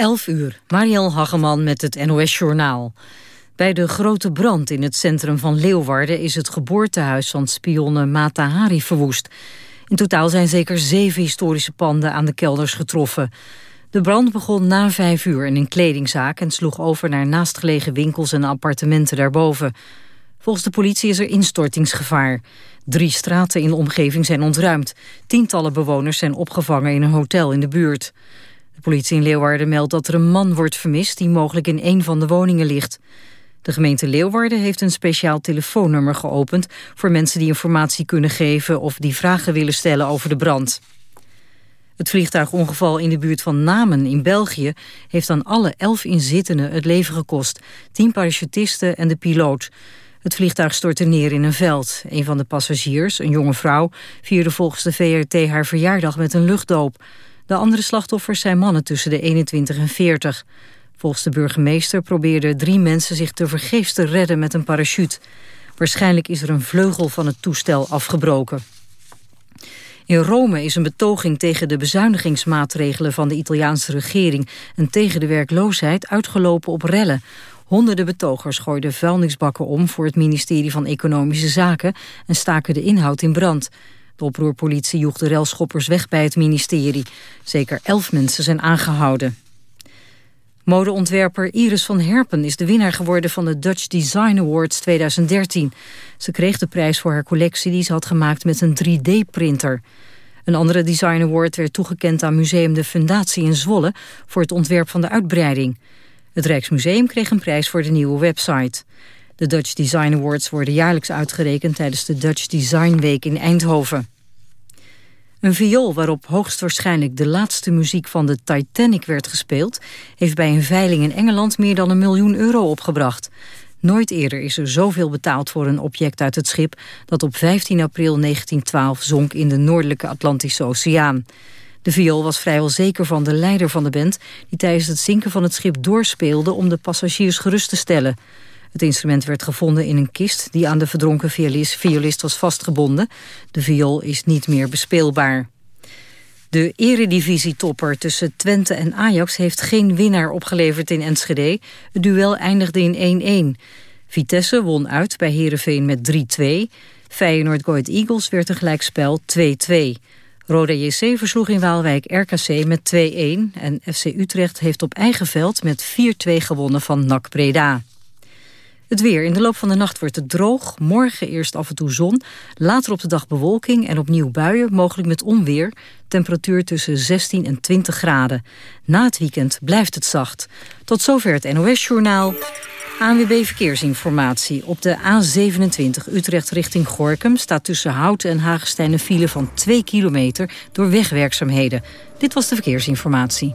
11 uur, Mariel Hageman met het NOS Journaal. Bij de grote brand in het centrum van Leeuwarden... is het geboortehuis van spionne Mata Hari verwoest. In totaal zijn zeker zeven historische panden aan de kelders getroffen. De brand begon na vijf uur in een kledingzaak... en sloeg over naar naastgelegen winkels en appartementen daarboven. Volgens de politie is er instortingsgevaar. Drie straten in de omgeving zijn ontruimd. Tientallen bewoners zijn opgevangen in een hotel in de buurt. De politie in Leeuwarden meldt dat er een man wordt vermist... die mogelijk in een van de woningen ligt. De gemeente Leeuwarden heeft een speciaal telefoonnummer geopend... voor mensen die informatie kunnen geven... of die vragen willen stellen over de brand. Het vliegtuigongeval in de buurt van Namen in België... heeft aan alle elf inzittenden het leven gekost. Tien parachutisten en de piloot. Het vliegtuig stortte neer in een veld. Een van de passagiers, een jonge vrouw... vierde volgens de VRT haar verjaardag met een luchtdoop. De andere slachtoffers zijn mannen tussen de 21 en 40. Volgens de burgemeester probeerden drie mensen zich te vergeefs te redden met een parachute. Waarschijnlijk is er een vleugel van het toestel afgebroken. In Rome is een betoging tegen de bezuinigingsmaatregelen van de Italiaanse regering en tegen de werkloosheid uitgelopen op rellen. Honderden betogers gooiden vuilnisbakken om voor het ministerie van Economische Zaken en staken de inhoud in brand. De oproerpolitie joeg de relschoppers weg bij het ministerie. Zeker elf mensen zijn aangehouden. Modeontwerper Iris van Herpen is de winnaar geworden van de Dutch Design Awards 2013. Ze kreeg de prijs voor haar collectie die ze had gemaakt met een 3D-printer. Een andere Design Award werd toegekend aan Museum de Fundatie in Zwolle... voor het ontwerp van de uitbreiding. Het Rijksmuseum kreeg een prijs voor de nieuwe website. De Dutch Design Awards worden jaarlijks uitgerekend... tijdens de Dutch Design Week in Eindhoven. Een viool waarop hoogstwaarschijnlijk de laatste muziek van de Titanic werd gespeeld... heeft bij een veiling in Engeland meer dan een miljoen euro opgebracht. Nooit eerder is er zoveel betaald voor een object uit het schip... dat op 15 april 1912 zonk in de noordelijke Atlantische Oceaan. De viool was vrijwel zeker van de leider van de band... die tijdens het zinken van het schip doorspeelde om de passagiers gerust te stellen... Het instrument werd gevonden in een kist die aan de verdronken violist, was vastgebonden. De viool is niet meer bespeelbaar. De eredivisietopper tussen Twente en Ajax heeft geen winnaar opgeleverd in Enschede. Het duel eindigde in 1-1. Vitesse won uit bij Heerenveen met 3-2. Feyenoord Go Eagles werd een gelijkspel 2-2. Roda JC versloeg in Waalwijk RKC met 2-1... en FC Utrecht heeft op eigen veld met 4-2 gewonnen van NAC Breda. Het weer. In de loop van de nacht wordt het droog. Morgen eerst af en toe zon. Later op de dag bewolking en opnieuw buien, mogelijk met onweer. Temperatuur tussen 16 en 20 graden. Na het weekend blijft het zacht. Tot zover het NOS-journaal. ANWB Verkeersinformatie. Op de A27 Utrecht richting Gorkum staat tussen Houten en Hagestein een file van 2 kilometer door wegwerkzaamheden. Dit was de verkeersinformatie.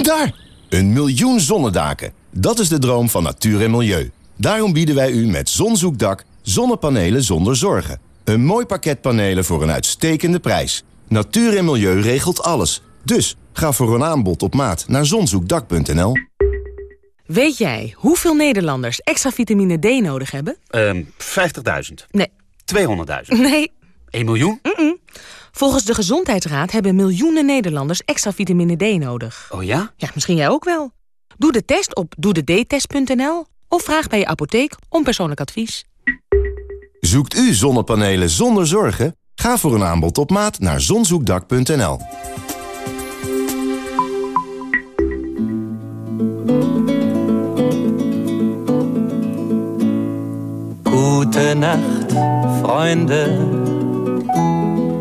En daar! Een miljoen zonnedaken. Dat is de droom van natuur en milieu. Daarom bieden wij u met Zonzoekdak zonnepanelen zonder zorgen. Een mooi pakket panelen voor een uitstekende prijs. Natuur en milieu regelt alles. Dus ga voor een aanbod op maat naar zonzoekdak.nl. Weet jij hoeveel Nederlanders extra vitamine D nodig hebben? Um, 50.000. Nee. 200.000. Nee. 1 miljoen? Mm -mm. Volgens de Gezondheidsraad hebben miljoenen Nederlanders extra vitamine D nodig. Oh ja? Ja, misschien jij ook wel. Doe de test op doedetest.nl of vraag bij je apotheek om persoonlijk advies. Zoekt u zonnepanelen zonder zorgen? Ga voor een aanbod op maat naar zonzoekdak.nl. Gute Nacht, Freunde.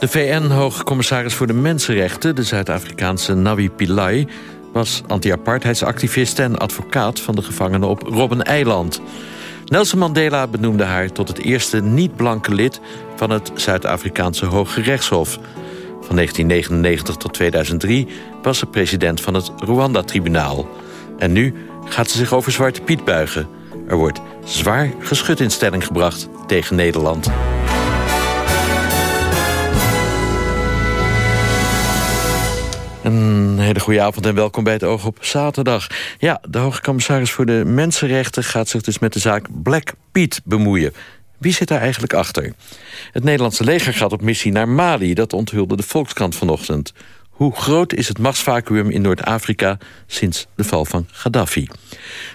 De VN-hoogcommissaris voor de Mensenrechten, de Zuid-Afrikaanse Nawi Pillay... was anti-apartheidsactivist en advocaat van de gevangenen op Robben-eiland. Nelson Mandela benoemde haar tot het eerste niet-blanke lid... van het Zuid-Afrikaanse Hoge Rechtshof. Van 1999 tot 2003 was ze president van het Rwanda-tribunaal. En nu gaat ze zich over Zwarte Piet buigen. Er wordt zwaar geschut in stelling gebracht tegen Nederland. Een hele goede avond en welkom bij het Oog op Zaterdag. Ja, de hoge commissaris voor de Mensenrechten gaat zich dus met de zaak Black Piet bemoeien. Wie zit daar eigenlijk achter? Het Nederlandse leger gaat op missie naar Mali, dat onthulde de Volkskrant vanochtend. Hoe groot is het machtsvacuum in Noord-Afrika sinds de val van Gaddafi?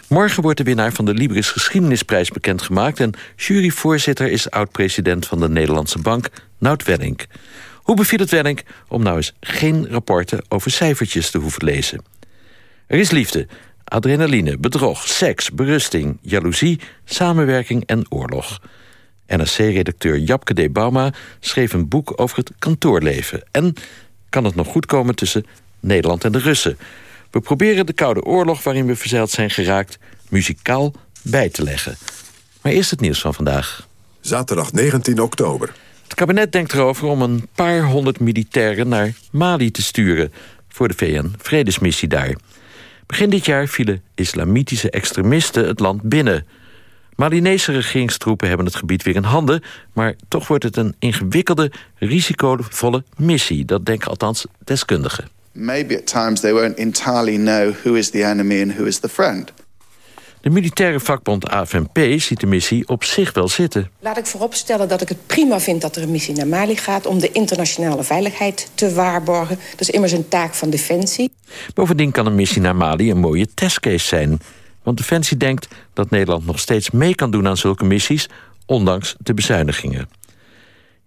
Morgen wordt de winnaar van de Libris Geschiedenisprijs bekendgemaakt... en juryvoorzitter is oud-president van de Nederlandse Bank, Nout Welling. Hoe beviel het Welling om nou eens geen rapporten over cijfertjes te hoeven lezen? Er is liefde, adrenaline, bedrog, seks, berusting, jaloezie, samenwerking en oorlog. NRC-redacteur Japke D. Bauma schreef een boek over het kantoorleven. En kan het nog goed komen tussen Nederland en de Russen? We proberen de Koude Oorlog waarin we verzeild zijn geraakt... muzikaal bij te leggen. Maar eerst het nieuws van vandaag. Zaterdag 19 oktober. Het kabinet denkt erover om een paar honderd militairen naar Mali te sturen... voor de VN-vredesmissie daar. Begin dit jaar vielen islamitische extremisten het land binnen. Malinese regeringstroepen hebben het gebied weer in handen... maar toch wordt het een ingewikkelde, risicovolle missie. Dat denken althans deskundigen. Maybe at times they won't entirely know who is the enemy and who is the friend. De militaire vakbond AFNP ziet de missie op zich wel zitten. Laat ik vooropstellen dat ik het prima vind dat er een missie naar Mali gaat... om de internationale veiligheid te waarborgen. Dat is immers een taak van Defensie. Bovendien kan een missie naar Mali een mooie testcase zijn. Want Defensie denkt dat Nederland nog steeds mee kan doen aan zulke missies... ondanks de bezuinigingen.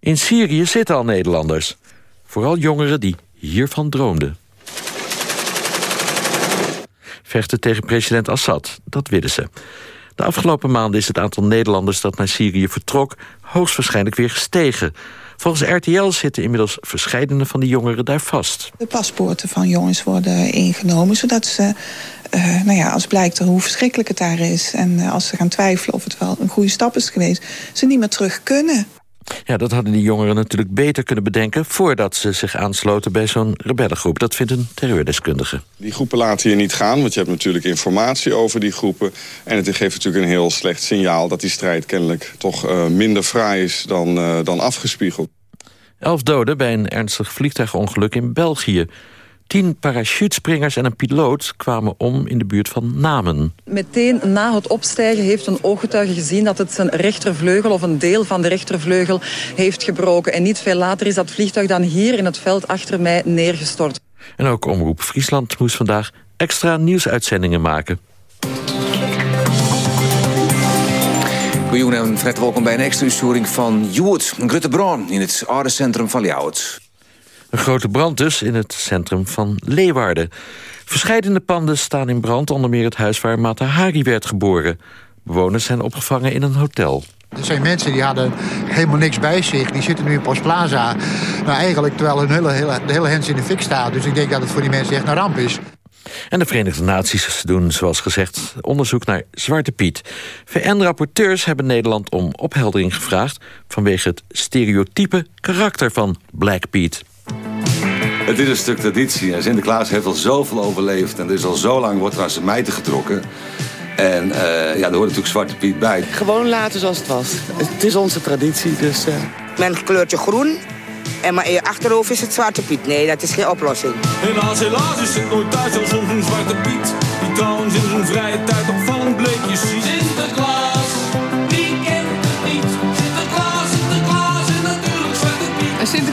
In Syrië zitten al Nederlanders. Vooral jongeren die hiervan droomden vechten tegen president Assad. Dat willen ze. De afgelopen maanden is het aantal Nederlanders dat naar Syrië vertrok... hoogstwaarschijnlijk weer gestegen. Volgens RTL zitten inmiddels verscheidene van die jongeren daar vast. De paspoorten van jongens worden ingenomen... zodat ze, uh, nou ja, als blijkt hoe verschrikkelijk het daar is... en uh, als ze gaan twijfelen of het wel een goede stap is geweest... ze niet meer terug kunnen. Ja, dat hadden die jongeren natuurlijk beter kunnen bedenken... voordat ze zich aansloten bij zo'n rebellengroep. Dat vindt een terreurdeskundige. Die groepen laten je niet gaan, want je hebt natuurlijk informatie over die groepen. En het geeft natuurlijk een heel slecht signaal... dat die strijd kennelijk toch uh, minder fraai is dan, uh, dan afgespiegeld. Elf doden bij een ernstig vliegtuigongeluk in België. Tien parachutespringers en een piloot kwamen om in de buurt van Namen. Meteen na het opstijgen heeft een ooggetuige gezien... dat het zijn rechtervleugel of een deel van de rechtervleugel heeft gebroken. En niet veel later is dat vliegtuig dan hier in het veld achter mij neergestort. En ook Omroep Friesland moest vandaag extra nieuwsuitzendingen maken. Goedenavond en Fred, welkom bij een extra uitzending van Joert Gruttebron in het oude centrum van Ljouwert. Een grote brand dus in het centrum van Leeuwarden. Verscheidene panden staan in brand, onder meer het huis waar Mata Hari werd geboren. Bewoners zijn opgevangen in een hotel. Er zijn mensen die hadden helemaal niks bij zich. Die zitten nu in Postplaza. Nou, eigenlijk terwijl hun hele, hele, de hele hens in de fik staat. Dus ik denk dat het voor die mensen echt een ramp is. En de Verenigde Naties doen, zoals gezegd, onderzoek naar Zwarte Piet. VN-rapporteurs hebben Nederland om opheldering gevraagd... vanwege het stereotype karakter van Black Piet. Het is een stuk traditie en Sinterklaas heeft al zoveel overleefd... en er is al zo lang wordt er aan zijn mijten getrokken... En uh, ja, er hoort natuurlijk Zwarte Piet bij. Gewoon laten zoals het was. Het is onze traditie, dus... Uh... Men kleurt je groen en maar in je achterhoofd is het Zwarte Piet. Nee, dat is geen oplossing. Helaas, helaas is het nooit thuis als een Zwarte Piet. Die trouwens in zijn vrije tijd opvallend bleekjes ziet.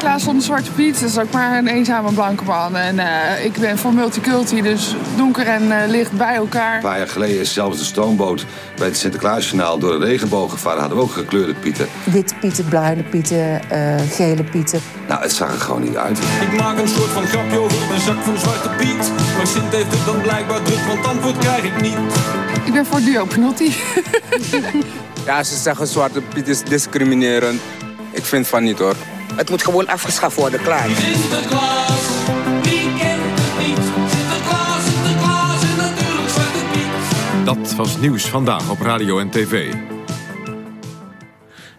Sinterklaas zonder Zwarte Piet, dat is ook maar een eenzame blanke man. En uh, ik ben voor multiculti, dus donker en uh, licht bij elkaar. Een paar jaar geleden is zelfs de stoomboot bij het Sinterklaasjournaal door de regenboog gevaren. Hadden we ook gekleurde pieten. Witte pieten, bruine pieten, uh, gele pieten. Nou, het zag er gewoon niet uit. Ik maak een soort van grapje over een zak van Zwarte Piet. Maar Sint heeft het dan blijkbaar druk, want antwoord krijg ik niet. Ik ben voor duo ja, ze zeggen Zwarte Piet is discriminerend. Ik vind van niet hoor. Het moet gewoon afgeschaft worden, klaar. Sinterklaas, wie kent het niet? Sinterklaas, Sinterklaas en natuurlijk Zwarte Piet. Dat was nieuws vandaag op radio en tv.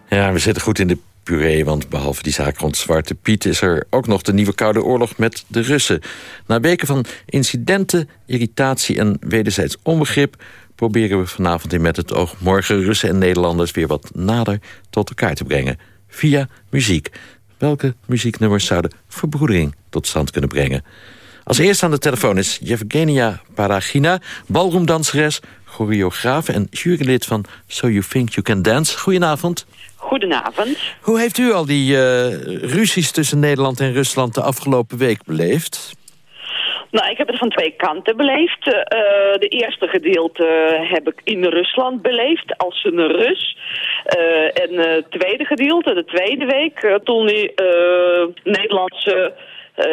Ja, we zitten goed in de puree, want behalve die zaak rond Zwarte Piet... is er ook nog de nieuwe Koude Oorlog met de Russen. Na weken van incidenten, irritatie en wederzijds onbegrip... proberen we vanavond in Met het Oog morgen Russen en Nederlanders... weer wat nader tot elkaar te brengen. Via muziek. Welke muzieknummers zouden verbroedering tot stand kunnen brengen? Als eerste aan de telefoon is Yevgenia Paragina... balroomdanseres, choreograaf en jurylid van So You Think You Can Dance. Goedenavond. Goedenavond. Hoe heeft u al die uh, ruzies tussen Nederland en Rusland de afgelopen week beleefd? Nou, ik heb het van twee kanten beleefd. Uh, de eerste gedeelte heb ik in Rusland beleefd als een Rus. Uh, en het tweede gedeelte, de tweede week, toen die Nederlandse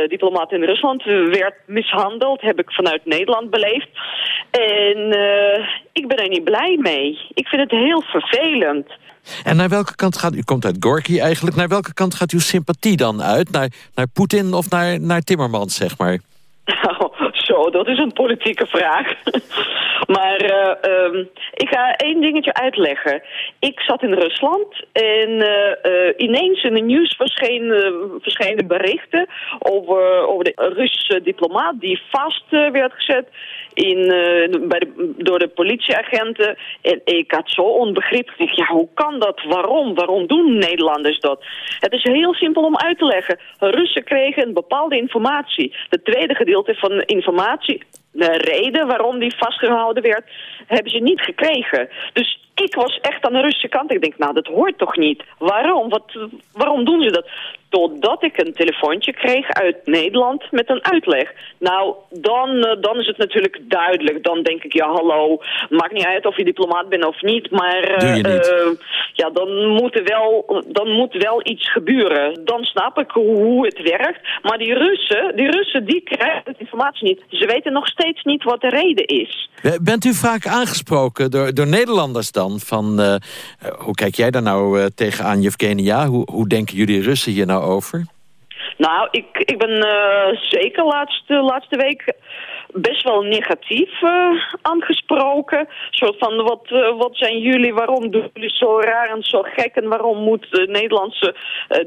diplomaat in Rusland werd mishandeld, heb ik vanuit Nederland beleefd. En ik ben er niet blij mee. Ik vind het heel vervelend. En naar welke kant gaat... U komt uit Gorky eigenlijk. Naar welke kant gaat uw sympathie dan uit? Naar, naar Poetin of naar, naar Timmermans, zeg maar? Nou, zo, dat is een politieke vraag. maar um, ik ga één dingetje uitleggen. Ik zat in Rusland en uh, uh, ineens in het nieuws verschenen, verschenen berichten over, over de Russische diplomaat die vast werd gezet in, de, door de politieagenten. En ik had zo onbegrip. Ik dacht, ja, hoe kan dat? Waarom? Waarom doen Nederlanders dat? Het is heel simpel om uit te leggen. Russen kregen een bepaalde informatie. De tweede gedeelte van informatie, de reden waarom die vastgehouden werd, hebben ze niet gekregen. Dus ik was echt aan de Russische kant. Ik denk, nou, dat hoort toch niet? Waarom? Wat, waarom doen ze dat? Totdat ik een telefoontje kreeg uit Nederland met een uitleg. Nou, dan, dan is het natuurlijk duidelijk. Dan denk ik, ja, hallo, maakt niet uit of je diplomaat bent of niet. Maar niet. Uh, ja, dan moet, er wel, dan moet wel iets gebeuren. Dan snap ik hoe het werkt. Maar die Russen, die Russen, die krijgen de informatie niet. Ze weten nog steeds niet wat de reden is. Bent u vaak aangesproken door, door Nederlanders dan? Van, hoe kijk jij daar nou tegenaan, Yevgenia? Hoe, hoe denken jullie Russen hier nou over? Nou, ik, ik ben uh, zeker laatste, laatste week best wel negatief uh, aangesproken. soort van, wat, uh, wat zijn jullie, waarom doen jullie zo raar en zo gek... en waarom moet de Nederlandse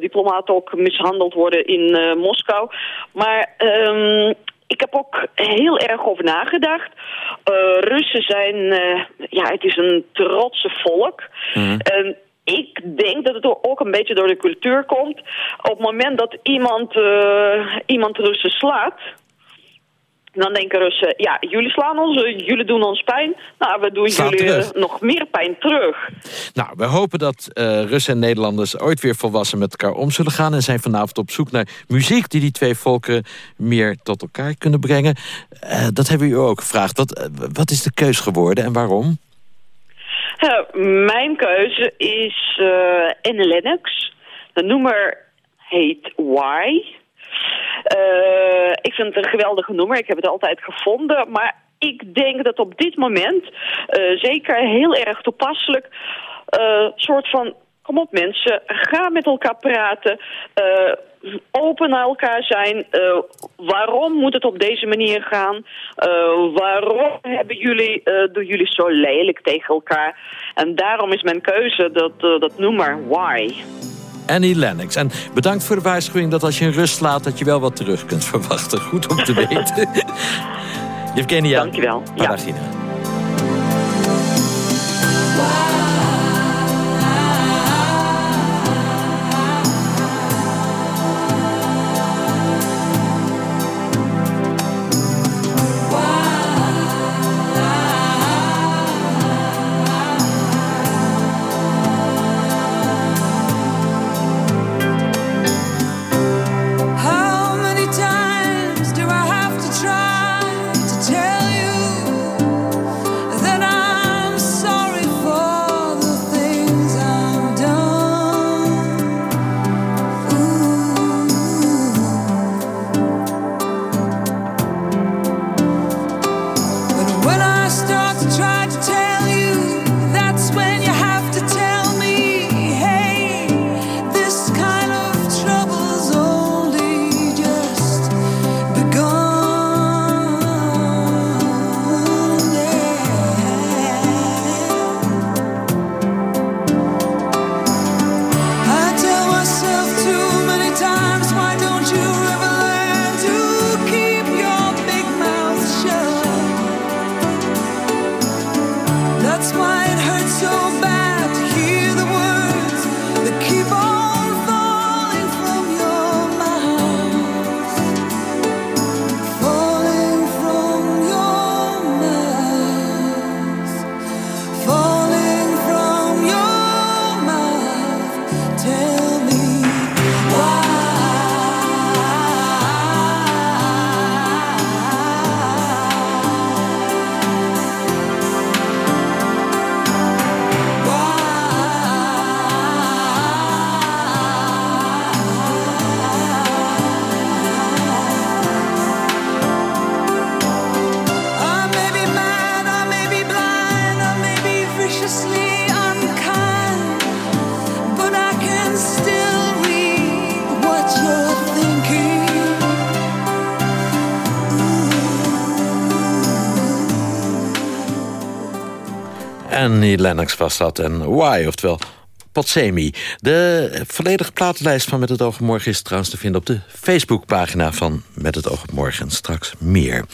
diplomaat ook mishandeld worden in Moskou? Maar... Um, ik heb ook heel erg over nagedacht. Uh, Russen zijn, uh, ja, het is een trotse volk. Mm. En ik denk dat het ook een beetje door de cultuur komt. Op het moment dat iemand, uh, iemand Russen slaat... Dan denken Russen, ja, jullie slaan ons, jullie doen ons pijn. Nou, we doen Slaat jullie terug. nog meer pijn terug. Nou, we hopen dat uh, Russen en Nederlanders ooit weer volwassen met elkaar om zullen gaan... en zijn vanavond op zoek naar muziek die die twee volken meer tot elkaar kunnen brengen. Uh, dat hebben we u ook gevraagd. Wat, wat is de keus geworden en waarom? mijn keuze is Anne Lennox. De nummer heet Why... Uh, ik vind het een geweldige nummer. Ik heb het altijd gevonden. Maar ik denk dat op dit moment uh, zeker heel erg toepasselijk... Uh, soort van, kom op mensen, ga met elkaar praten... open naar elkaar zijn. waarom moet het op deze manier gaan? waarom hebben jullie, doen jullie zo lelijk tegen elkaar? En daarom is mijn keuze dat, dat nummer Why... Annie Lennox. En bedankt voor de waarschuwing dat als je een rust slaat... dat je wel wat terug kunt verwachten. Goed om te weten. Evgenia. Dankjewel. Paragina. Ja. Annie Lennox was dat en Why, oftewel Potsemi. De volledige platenlijst van Met het oog op morgen is trouwens te vinden... op de Facebookpagina van Met het oog op morgen. Straks meer.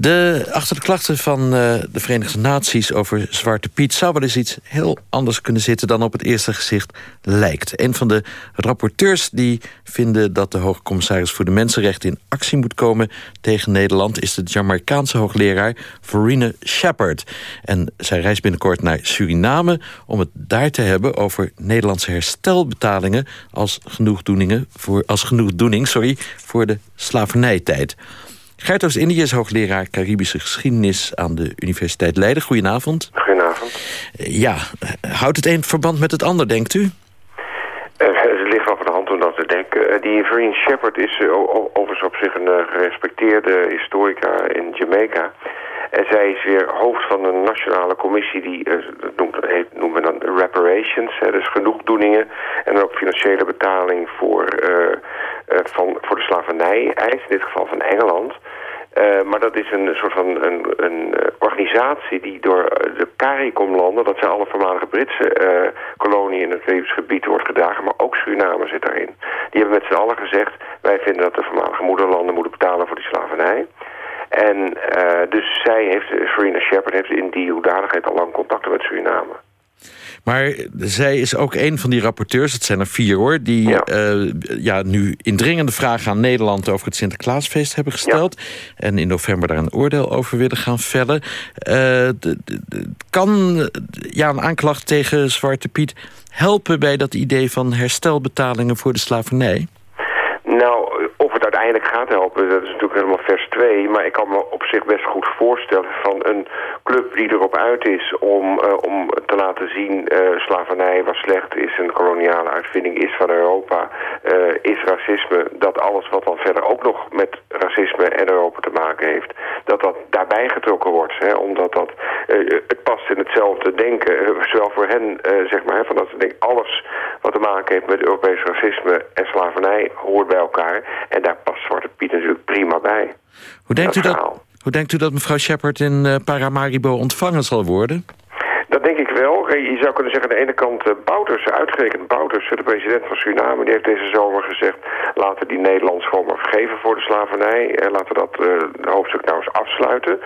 De, achter de klachten van uh, de Verenigde Naties over Zwarte Piet... zou wel eens iets heel anders kunnen zitten dan op het eerste gezicht lijkt. Een van de rapporteurs die vinden dat de hoge commissaris voor de Mensenrechten... in actie moet komen tegen Nederland... is de Jamaicaanse hoogleraar Verena Shepard. En zij reist binnenkort naar Suriname om het daar te hebben... over Nederlandse herstelbetalingen als genoegdoeningen... Voor, als genoegdoening sorry, voor de slavernijtijd. Gert Oost-Indië is hoogleraar Caribische geschiedenis aan de Universiteit Leiden. Goedenavond. Goedenavond. Ja, houdt het een verband met het ander, denkt u? het ligt wel van de hand om dat te denken. die Vereen Shepard is overigens op zich een gerespecteerde historica in Jamaica. En zij is weer hoofd van een nationale commissie die uh, noemt, heet, noemen we dan reparations. Hè, dus genoegdoeningen en ook financiële betaling voor, uh, van, voor de slavernij-eis, in dit geval van Engeland. Uh, maar dat is een soort van een, een organisatie die door de CARICOM-landen, dat zijn alle voormalige Britse uh, koloniën in het Caribisch gebied, wordt gedragen. Maar ook Suriname zit daarin. Die hebben met z'n allen gezegd, wij vinden dat de voormalige moederlanden moeten betalen voor die slavernij. En dus zij heeft, Serena Shepard heeft in die hoedanigheid al lang contacten met Suriname. Maar zij is ook een van die rapporteurs, het zijn er vier hoor... die ja. Uh, ja, nu indringende vragen aan Nederland over het Sinterklaasfeest hebben gesteld... Ja. en in november daar een oordeel over willen gaan vellen. Uh, kan ja, een aanklacht tegen Zwarte Piet helpen bij dat idee van herstelbetalingen voor de slavernij? Nou, uiteindelijk gaat helpen, dat is natuurlijk helemaal vers 2. Maar ik kan me op zich best goed voorstellen van een club die erop uit is om, uh, om te laten zien... Uh, slavernij was slecht, is een koloniale uitvinding, is van Europa, uh, is racisme. Dat alles wat dan verder ook nog met racisme en Europa te maken heeft... dat dat daarbij getrokken wordt. Hè, omdat dat, het past in hetzelfde denken. zowel voor hen, zeg maar, hè, van dat ze denken... alles wat te maken heeft met Europees racisme en slavernij hoort bij elkaar... En daar past Zwarte Piet natuurlijk prima bij. Hoe denkt, u dat, hoe denkt u dat mevrouw Shepard in Paramaribo ontvangen zal worden? Dat denk ik wel. Je zou kunnen zeggen aan de ene kant uh, Bouters, uitgerekend Bouters, de president van Suriname, die heeft deze zomer gezegd, laten die Nederlanders gewoon maar vergeven voor de slavernij. En laten we dat uh, hoofdstuk nou eens afsluiten.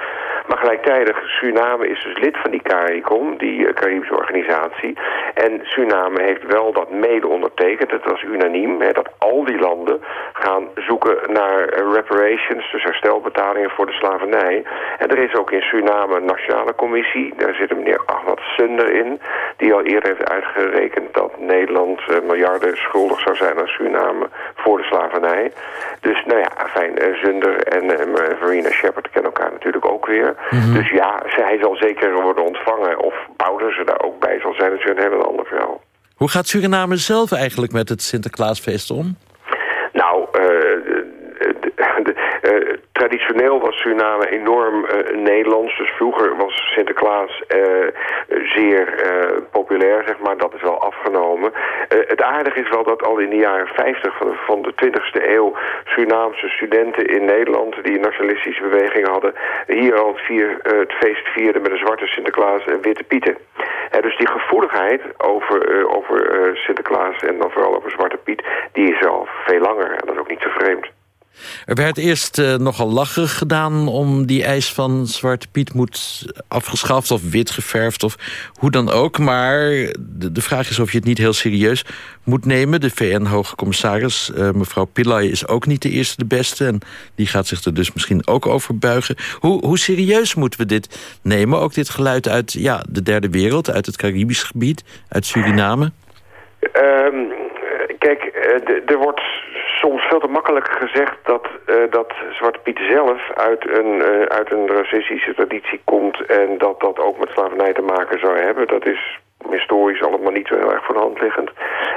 Maar gelijktijdig, Suriname is dus lid van die CARICOM, die Caribische organisatie. En Suriname heeft wel dat mede ondertekend, het was unaniem, dat al die landen gaan zoeken naar reparations, dus herstelbetalingen voor de slavernij. En er is ook in Suriname een nationale commissie, daar zit een meneer Ahmad Sunder in, die al eerder heeft uitgerekend dat Nederland uh, miljarden schuldig zou zijn aan Suriname voor de slavernij. Dus nou ja, fijn, uh, Zunder en Verena Shepard kennen elkaar natuurlijk ook weer. Mm -hmm. Dus ja, hij zal zeker worden ontvangen. Of Bouders er daar ook bij zal zijn, dat is een heel ander verhaal. Hoe gaat Suriname zelf eigenlijk met het Sinterklaasfeest om? Nou, Uh, traditioneel was Suriname enorm uh, Nederlands. Dus vroeger was Sinterklaas uh, zeer populair, zeg maar. Dat is wel afgenomen. het aardige is wel dat al in de jaren 50 van de, van de 20e eeuw... Surinaamse studenten in Nederland die een nationalistische beweging hadden... hier al het, vier, het feest vierden met een zwarte Sinterklaas en witte pieten. dus die gevoeligheid over, over Sinterklaas en dan vooral over Zwarte Piet... die is al veel langer en dat is ook niet zo vreemd. Er werd eerst uh, nogal lacherig gedaan om die eis van Zwarte Piet moet afgeschaft of wit geverfd of hoe dan ook. Maar de, vraag is of je het niet heel serieus moet nemen. De VN-hoge commissaris, uh, mevrouw Pillay, is ook niet de eerste de beste. En die gaat zich er dus misschien ook over buigen. Hoe, hoe serieus moeten we dit nemen? Ook dit geluid uit ja, de derde wereld, uit het Caribisch gebied, uit Suriname? Um, kijk, er wordt soms veel te makkelijk gezegd dat, uh, dat Zwarte Piet zelf uit een, uh, uit een racistische traditie komt... en dat dat ook met slavernij te maken zou hebben. Dat is historisch allemaal niet zo heel erg voor de hand liggend.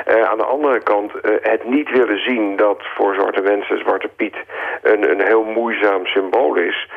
Uh, aan de andere kant het niet willen zien dat voor zwarte mensen Zwarte Piet een, een heel moeizaam symbool is...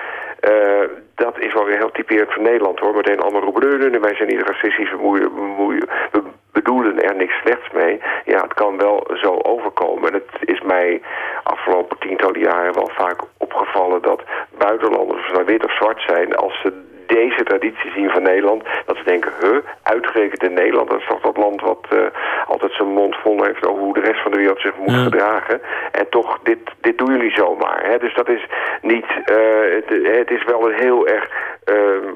dat is wel weer heel typerend voor Nederland hoor. Meteen allemaal roebreunen en wij zijn niet racistisch, we, we, we bedoelen er niks slechts mee. Ja, het kan wel zo overkomen. En het is mij afgelopen tientallen jaren wel vaak opgevallen dat buitenlanders, of ze nou wit of zwart zijn, als ze deze traditie zien van Nederland. Dat ze denken, huh, uitgerekend in Nederland, dat is toch dat land wat eh, altijd zijn mond vol heeft over hoe de rest van de wereld zich moet gedragen. En toch, dit, dit doen jullie zomaar. Hè? Dus dat is niet, eh, het, het is wel een heel erg... ehm,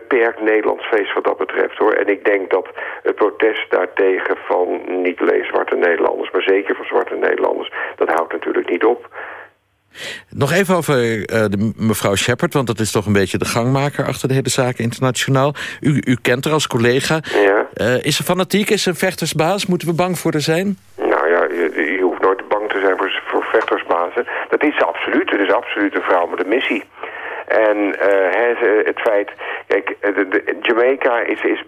beperkt Nederlands feest wat dat betreft hoor. En ik denk dat het protest daartegen van niet alleen zwarte Nederlanders, maar zeker van zwarte Nederlanders, dat houdt natuurlijk niet op. Nog even over eh, de mevrouw Shepard, want dat is toch een beetje de gangmaker achter de hele zaak internationaal. U, u kent haar als collega. Eh, is ze fanatiek? Is ze een vechtersbaas? Moeten we bang voor haar zijn? Nou ja, je, je hoeft nooit bang te zijn voor, voor vechtersbazen. Dat is ze absoluut. Het is absoluut een vrouw met een missie. En eh, het feit, kijk, de, de- Jamaica is, is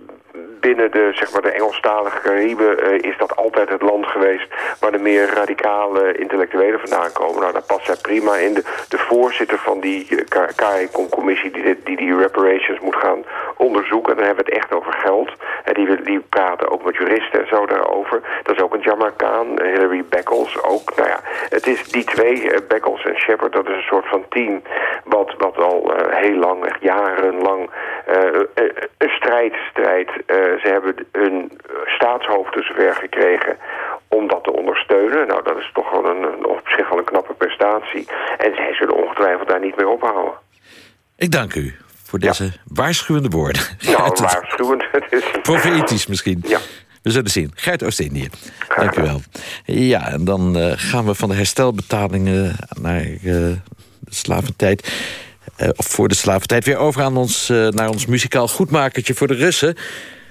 binnen de, zeg maar, de Engelstalige Cariben eh, is dat altijd het land geweest waar de meer radicale intellectuelen vandaan komen. Nou, daar past zij prima in. De, de voorzitter van die eh, CARICOM-commissie die, dit- die die reparations moet gaan onderzoeken, dan hebben we het echt over geld. En die, die praten ook met juristen en zo daarover. Dat is ook een Jamaican, eh, Hillary Beckles ook. Nou ja, het is die twee, eh, Beckles en Shepard, dat is een soort van team wat, wat al eh, heel lang, echt jarenlang, eh, eh, een strijd strijdt. Ze hebben hun staatshoofd dus zover gekregen om dat te ondersteunen. Nou, dat is toch wel een, een op zich wel een knappe prestatie. En zij zullen ongetwijfeld daar niet mee ophouden. Ik dank u voor deze waarschuwende woorden. Nou, Gert, waarschuwend. Profetisch misschien. Ja. We zullen zien. Gert Oost-Indië. Dank u wel. Ja, en dan gaan we van de herstelbetalingen naar de slaventijd... eh, of voor de slaventijd weer over aan ons, eh, naar ons muzikaal goedmakertje voor de Russen.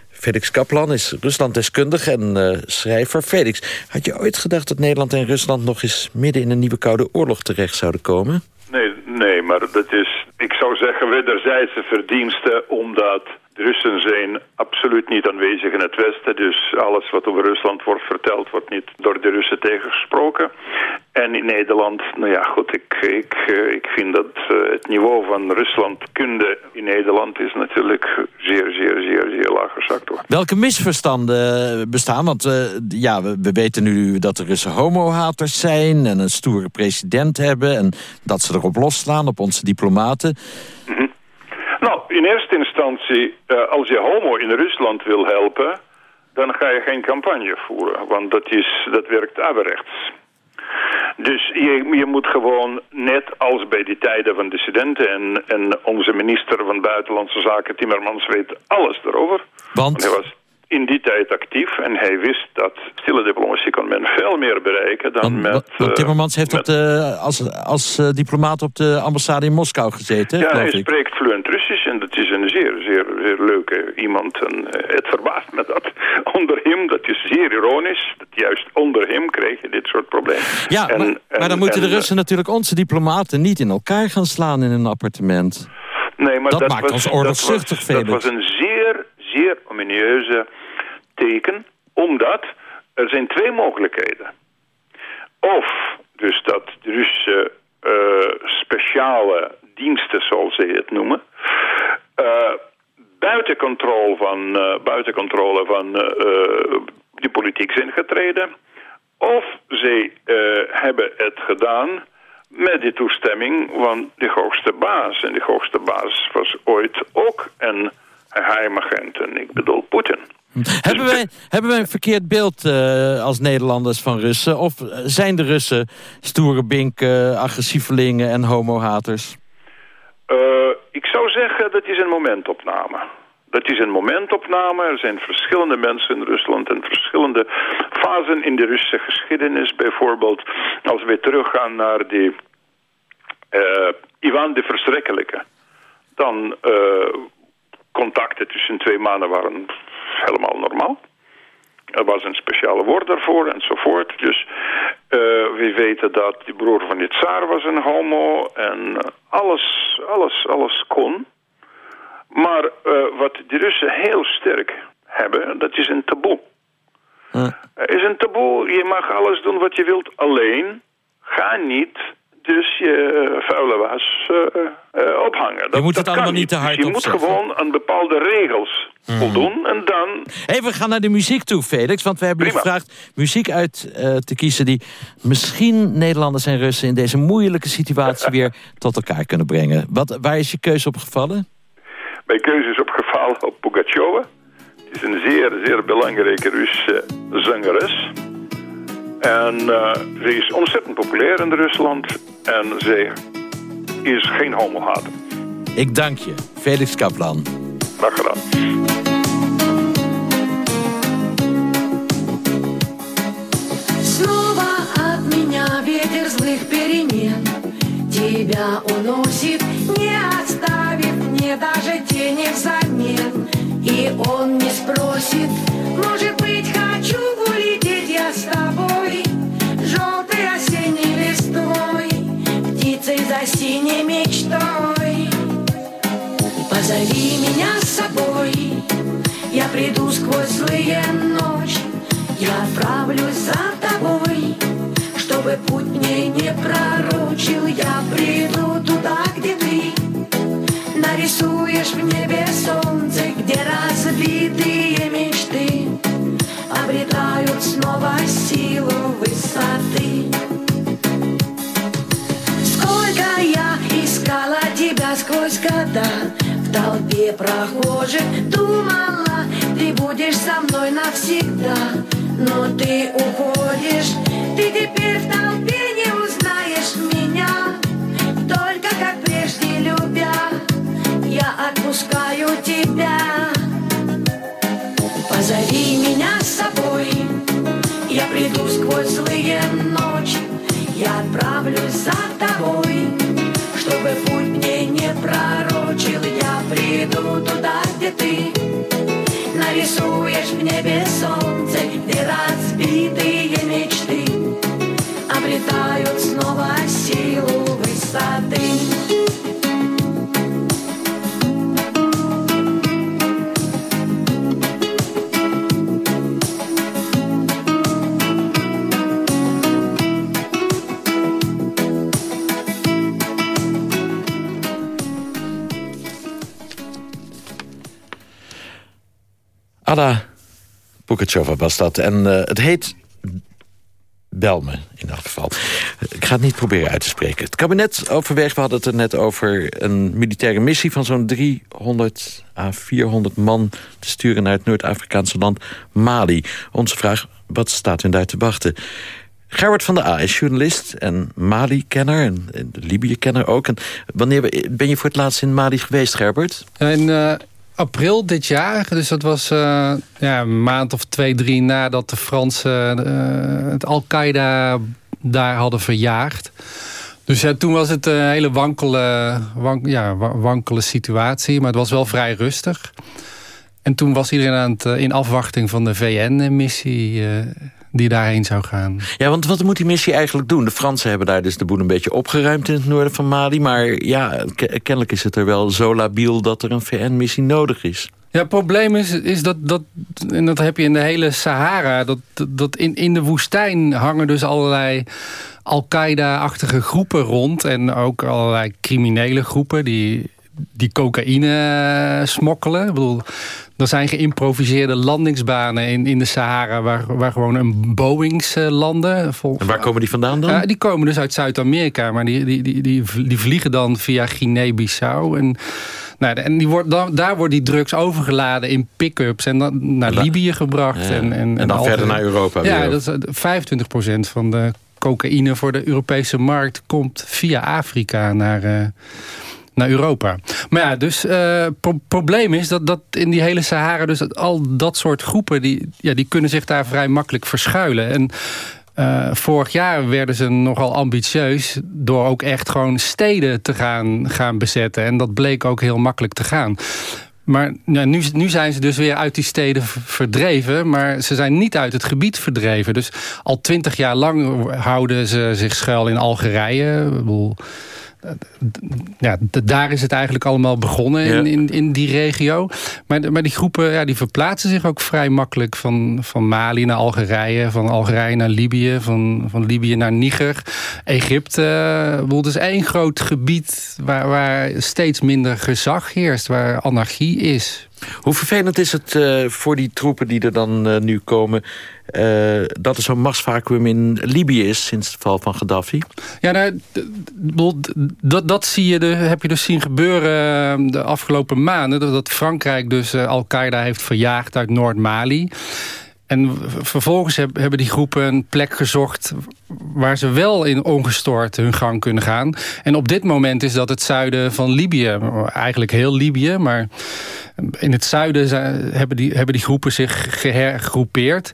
Felix Kaplan is Ruslanddeskundig en eh, schrijver. Felix, had je ooit gedacht dat Nederland en Rusland nog eens midden in een nieuwe koude oorlog terecht zouden komen? Nee, nee, maar dat is, ik zou zeggen, wederzijdse verdiensten, omdat de Russen zijn absoluut niet aanwezig in het Westen. Dus alles wat over Rusland wordt verteld, wordt niet door de Russen tegengesproken. En in Nederland, nou ja, goed, ik, ik, eh, ik vind dat eh, het niveau van Ruslandkunde in Nederland is natuurlijk zeer, zeer, zeer, zeer laag gezakt hoor. Welke misverstanden bestaan? Want eh, ja, we, we weten nu dat de Russen homohaters zijn... en een stoere president hebben... en dat ze erop losslaan op onze diplomaten. Nou, in eerste instantie, eh, als je homo in Rusland wil helpen, dan ga je geen campagne voeren, want dat, is, dat werkt averechts. Dus je, je moet gewoon, net als bij die tijden van dissidenten... En, en onze minister van Buitenlandse Zaken, Timmermans, weet alles erover. Want? hij was in die tijd actief en hij wist dat stille diplomatie kon men veel meer bereiken dan met... Want eh, Timmermans heeft op de, als, als eh, diplomaat op de ambassade in Moskou gezeten, Ja, hij ik. spreekt fluent Russisch en dat is een zeer, zeer, zeer leuke iemand. En eh, het verbaast me dat onder hem, dat is zeer ironisch, dat juist onder hem krijg je dit soort problemen. Ja, En- maar, en- maar dan moeten en, de Russen natuurlijk onze diplomaten niet in elkaar gaan slaan in een appartement. Nee, maar dat dat, maakt was, ons dat, oorlogszuchtig, was, dat een zeer omineuze teken, omdat er zijn twee mogelijkheden. Of dus dat de Russen eh, speciale diensten, zoals ze het noemen, eh, buiten, controle van, eh, buiten controle van de politiek zijn getreden. Of ze hebben het gedaan met de toestemming van de hoogste baas. En de hoogste baas was ooit ook een geheimagent. En ik bedoel Poetin. Hebben wij, hebben wij een verkeerd beeld eh, als Nederlanders van Russen? Of eh, zijn de Russen stoere binken, agressievelingen en homohaters? Eh, ik zou zeggen, dat is een momentopname. Dat is een momentopname. Er zijn verschillende mensen in Rusland en verschillende fasen in de Russische geschiedenis. Bijvoorbeeld, als we teruggaan naar die eh, Ivan de Verschrikkelijke. Dan contacten tussen twee mannen waren helemaal normaal. Er was een speciale woord daarvoor enzovoort. Dus eh, we weten dat de broer van de tsaar was een homo en alles, alles, alles kon. Maar eh, wat de Russen heel sterk hebben, dat is een taboe. Er is een taboe, je mag alles doen wat je wilt, alleen ga niet dus je eh, vuile was eh, eh, ophangen. Dat, Je moet het allemaal kan niet te hard Dus je moet opzetten. gewoon aan bepaalde regels voldoen en dan Hey, we gaan naar de muziek toe, Felix. Want we hebben je gevraagd muziek uit te kiezen... die misschien Nederlanders en Russen in deze moeilijke situatie... weer tot elkaar kunnen brengen. Wat, waar is je keuze op gevallen? Mijn keuze is opgevallen op Pugacheva. Het is een zeer, zeer belangrijke Russische zangeres. En uh, ze is ontzettend populair in Rusland. En ze is geen homohater. Ik dank je, Felix Kaplan. Graag gedaan. Ветер злых перемен Тебя уносит, не оставив мне даже тени взамен И он не спросит, может быть, хочу улететь за синей мечтой. Позови меня с собой, я приду сквозь злые ночи. Я отправлюсь за тобой, чтобы путь мне не пророчил Я приду туда, где ты. Нарисуешь в небе солнце Где разбитые мечты. Обретают снова силу высоты искала тебя сквозь года. В толпе прохожих думала Ты будешь со мной навсегда. Но ты уходишь Ты теперь в толпе не узнаешь меня. Только как прежде любя Я отпускаю тебя. Позови меня с собой Я приду сквозь где ты? Нарисуешь в небе солнце Где разбитые мечты. Обретают снова силу высоты Ada Pukacheva was dat. En uh, het heet Bel me, in elk geval. Ik ga het niet proberen uit te spreken. Het kabinet overweegt, we hadden het er net over... een militaire missie van zo'n 300 à 400 man... te sturen naar het Noord-Afrikaanse land Mali. Onze vraag, wat staat u daar te wachten? Gerard van der A is journalist en Mali-kenner... en, en Libië-kenner ook. Wanneer ben je voor het laatst in Mali geweest, Gerbert? In uh, april dit jaar. Dus dat was uh, ja, een maand of twee, drie... nadat de Fransen uh, het Al-Qaeda daar hadden verjaagd. Dus toen was het een hele wankele, wank, ja, wankele situatie. Maar het was wel vrij rustig. En toen was iedereen aan het, in afwachting van de VN-missie... die daarheen zou gaan. Ja, want wat moet die missie eigenlijk doen? De Fransen hebben daar dus de boel een beetje opgeruimd in het noorden van Mali. Maar ja, kennelijk is het er wel zo labiel dat er een VN-missie nodig is. Ja, het probleem is, is dat, dat, en dat heb je in de hele Sahara... dat, dat in, in de woestijn hangen dus allerlei Al-Qaeda-achtige groepen rond... en ook allerlei criminele groepen die, die cocaïne smokkelen. Ik bedoel, er zijn geïmproviseerde landingsbanen in, in de Sahara... Waar, waar gewoon een Boeings uh, landen. En waar komen die vandaan dan? Uh, die komen dus uit Zuid-Amerika. Maar die, die, die, die, die vliegen dan via Guinea-Bissau. En, nou, en die wordt, dan, daar wordt die drugs overgeladen in pick-ups... en dan naar Libië gebracht. Ja. En, en, en dan verder naar Europa Ja, weer. dat is 25% van de cocaïne voor de Europese markt... komt via Afrika naar... Uh, naar Europa. Maar ja, dus uh, pro probleem is dat, dat in die hele Sahara... dus al dat soort groepen, die, ja, die kunnen zich daar vrij makkelijk verschuilen. En uh, vorig jaar werden ze nogal ambitieus... door ook echt gewoon steden te gaan, gaan bezetten. En dat bleek ook heel makkelijk te gaan. Maar nu, nu zijn ze dus weer uit die steden verdreven... maar ze zijn niet uit het gebied verdreven. Dus al twintig jaar lang houden ze zich schuil in Algerije... Ik bedoel, ja, daar is het eigenlijk allemaal begonnen in, in, in die regio. Maar, maar die groepen ja, die verplaatsen zich ook vrij makkelijk... van, van Mali naar Algerije, van Algerije naar Libië... van, van Libië naar Niger, Egypte. Het is één groot gebied waar, waar steeds minder gezag heerst... waar anarchie is. Hoe vervelend is het eh, voor die troepen die er dan eh, nu komen... eh, dat er zo'n machtsvacuum in Libië is sinds het val van Gaddafi? Ja, nou, dat, dat zie je, heb je dus zien gebeuren eh, de afgelopen maanden. Dat, Frankrijk dus Al-Qaeda heeft verjaagd uit Noord-Mali. En vervolgens heb- hebben die groepen een plek gezocht... waar ze wel in ongestoord hun gang kunnen gaan. En op dit moment is dat het zuiden van Libië. Eigenlijk heel Libië, maar in het zuiden hebben die, hebben die groepen zich gehergroepeerd.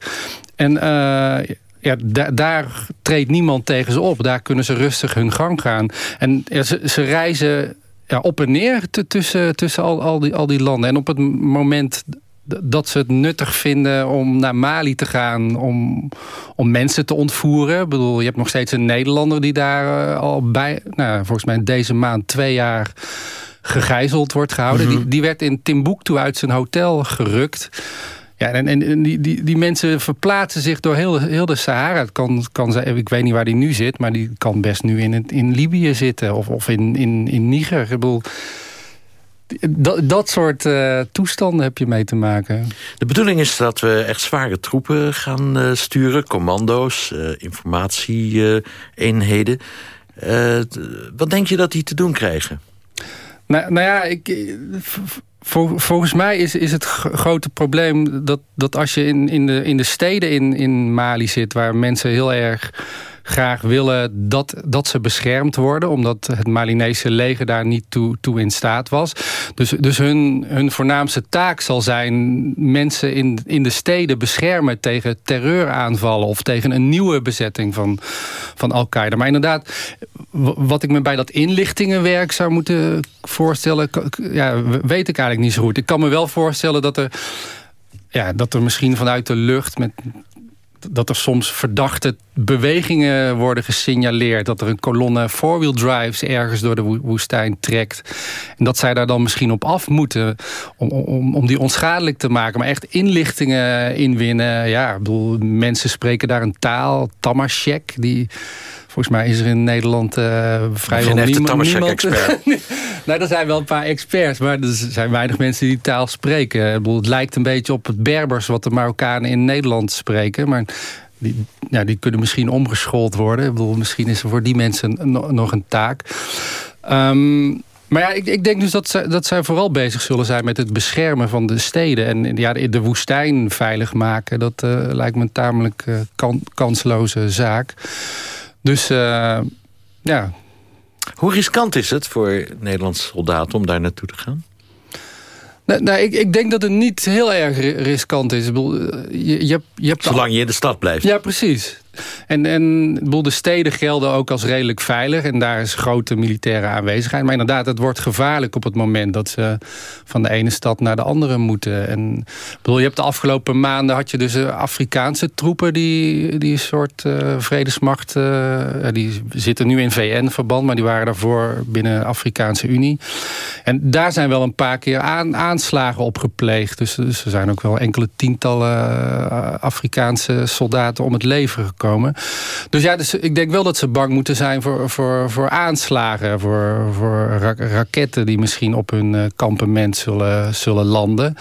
En eh, ja, da- daar treedt niemand tegen ze op. Daar kunnen ze rustig hun gang gaan. En ze, ze reizen ja, op en neer tussen, tussen al, al, die, al die landen. En op het moment dat ze het nuttig vinden om naar Mali te gaan... om, om mensen te ontvoeren. Ik bedoel, je hebt nog steeds een Nederlander die daar eh, al bij... Nou, volgens mij deze maand twee jaar gegijzeld wordt gehouden. die, die werd in Timbuktu uit zijn hotel gerukt... Ja, en, en, die, die, die mensen verplaatsen zich door heel, heel de Sahara. Het kan, kan zijn, ik weet niet waar die nu zit, maar die kan best nu in, in Libië zitten of, of in, in, in Niger. Ik bedoel, dat, dat soort eh, toestanden heb je mee te maken. De bedoeling is dat we echt zware troepen gaan eh, sturen. Commando's, eh, informatieeenheden. Wat denk je dat die te doen krijgen? Nou, nou ja, ik, vol- volgens mij is, is het grote probleem dat, dat als je in, in, de, in de steden in, in Mali zit... waar mensen heel erg graag willen dat, dat ze beschermd worden... omdat het Malinese leger daar niet toe, toe in staat was. Dus, dus hun, hun voornaamste taak zal zijn... mensen in, in de steden beschermen tegen terreuraanvallen... of tegen een nieuwe bezetting van, van Al-Qaeda. Maar inderdaad, wat ik me bij dat inlichtingenwerk zou moeten voorstellen... ja, weet ik eigenlijk niet zo goed. Ik kan me wel voorstellen dat er, ja, dat er misschien vanuit de lucht... met dat er soms verdachte bewegingen worden gesignaleerd. Dat er een kolonne four-wheel drives ergens door de wo- woestijn trekt. En dat zij daar dan misschien op af moeten om, om, om die onschadelijk te maken. Maar echt inlichtingen inwinnen. Ja, ik bedoel, mensen spreken daar een taal. Tamashek, die... Volgens mij is er in Nederland uh, vrijwel Geen niemand... Tamashek-expert. nou, er zijn wel een paar experts, maar er zijn weinig mensen die die taal spreken. Ik bedoel, het lijkt een beetje op het Berbers wat de Marokkanen in Nederland spreken. Maar die, ja, die kunnen misschien omgeschoold worden. Ik bedoel, misschien is er voor die mensen no- nog een taak. Um, maar ja, ik, ik, denk dus dat zij, dat zij vooral bezig zullen zijn met het beschermen van de steden. En ja, de, de woestijn veilig maken, dat uh, lijkt me een tamelijk uh, kan, kansloze zaak. Dus uh, ja. Hoe riskant is het voor Nederlandse soldaten om daar naartoe te gaan? Nou, nou ik, ik, denk dat het niet heel erg riskant is. Ik bedoel, je, je hebt, je hebt Zolang je in de stad blijft. Ja, precies. En, en de steden gelden ook als redelijk veilig. En daar is grote militaire aanwezigheid. Maar inderdaad, het wordt gevaarlijk op het moment... dat ze van de ene stad naar de andere moeten. En bedoel, je hebt de afgelopen maanden... had je dus Afrikaanse troepen... die, die een soort uh, vredesmacht... Uh, die zitten nu in VN-verband... maar die waren daarvoor binnen Afrikaanse Unie. En daar zijn wel een paar keer aan, aanslagen op gepleegd. Dus, dus er zijn ook wel enkele tientallen Afrikaanse soldaten... om het leven gekomen. Dus ja, dus ik denk wel dat ze bang moeten zijn voor, voor, voor aanslagen. Voor, voor ra raketten die misschien op hun uh, kampement zullen, zullen landen.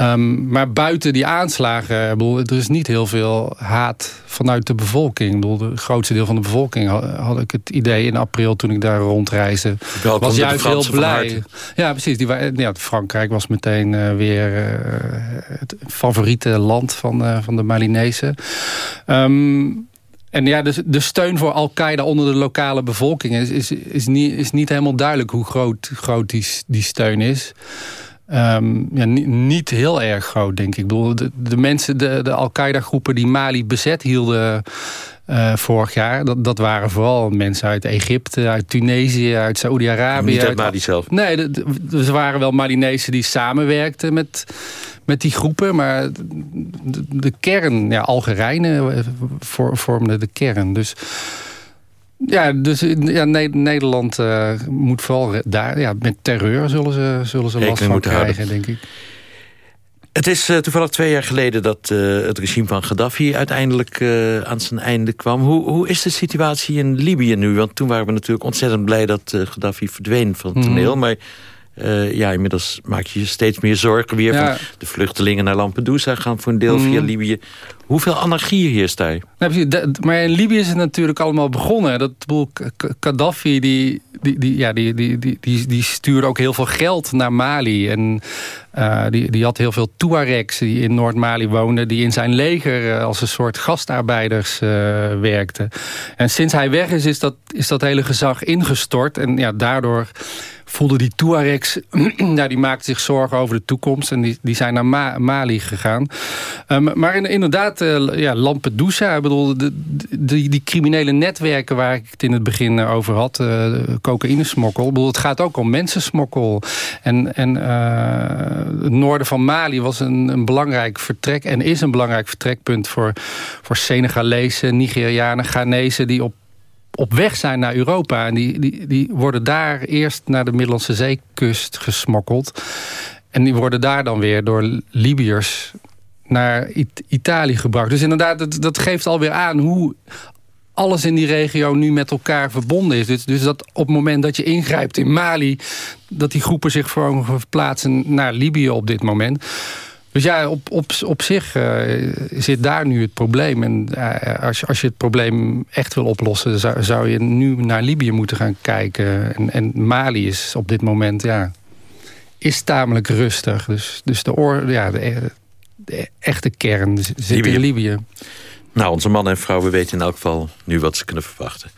Um, maar buiten die aanslagen, bedoel, er is niet heel veel haat vanuit de bevolking. Ik bedoel, het grootste deel van de bevolking had, had, ik het idee in april toen ik daar rondreisde. Welkom was juist heel blij. Ja, precies. Die, ja, Frankrijk was meteen uh, weer uh, het favoriete land van, uh, van de Malinezen. Um, en ja, de, de steun voor Al-Qaeda onder de lokale bevolking is, is, is, niet, is niet helemaal duidelijk hoe groot, groot die, die steun is. Um, ja, niet, niet, heel erg groot, denk ik. ik bedoel, de, de mensen, de, de Al-Qaeda-groepen die Mali bezet hielden uh, vorig jaar... Dat, dat waren vooral mensen uit Egypte, uit Tunesië, uit Saoedi-Arabië. Niet uit Mali zelf? Nee, de, er waren wel Malinezen die samenwerkten met, met die groepen. Maar de, de kern, ja, Algerijnen vormden de kern. Dus... Ja, dus ja, Nederland uh, moet vooral daar... Ja, met terreur zullen ze, zullen ze last van krijgen, houden. denk ik. Het is uh, toevallig twee jaar geleden dat uh, het regime van Gaddafi... uiteindelijk aan zijn einde kwam. Hoe, hoe is de situatie in Libië nu? Want toen waren we natuurlijk ontzettend blij dat Gaddafi verdween van het toneel. Mm. Maar Eh, ja, inmiddels maak je je steeds meer zorgen weer... Ja. van de vluchtelingen naar Lampedusa gaan voor een deel via Mm. Libië. Hoeveel anarchie heerst daar? Nee. Dat- maar in Libië is het natuurlijk allemaal begonnen. Dat, K- Gaddafi die, die, die, ja, die, die, die, die, die stuurde ook heel veel geld naar Mali. En eh, die, die had heel veel Tuaregs die in Noord-Mali woonden... die in zijn leger eh, als een soort gastarbeiders werkten. En sinds hij weg is, is dat, is dat hele gezag ingestort. En ja, daardoor voelden die Tuaregs... ja, die maakten zich zorgen over de toekomst. En die, die zijn naar Ma- Mali gegaan. Um, maar in- inderdaad, eh, ja, Lampedusa, ik bedoel, de, die, criminele netwerken waar ik het in het begin eh, over had, eh cocaïnesmokkel, ik bedoel, het gaat ook om mensensmokkel. En, en het noorden van Mali was een, een belangrijk vertrek en is een belangrijk vertrekpunt voor, voor Senegalezen, Nigerianen, Ghanese die op op weg zijn naar Europa. En die, die, die worden daar eerst naar de Middellandse Zeekust gesmokkeld. En die worden daar dan weer door Libiërs naar It- Italië gebracht. Dus inderdaad, dat, dat geeft alweer aan hoe alles in die regio nu met elkaar verbonden is. Dus, dus dat op het moment dat je ingrijpt in Mali... dat die groepen zich verplaatsen naar Libië op dit moment... Dus ja, op, op, op zich eh, zit daar nu het probleem. En eh, als, je, als je het probleem echt wil oplossen... zou, zou je nu naar Libië moeten gaan kijken. En, en Mali is op dit moment, ja, is tamelijk rustig. Dus, dus de, oor, ja, de, de echte kern zit Libië. in Libië. Nou, onze mannen en vrouwen weten in elk geval nu wat ze kunnen verwachten.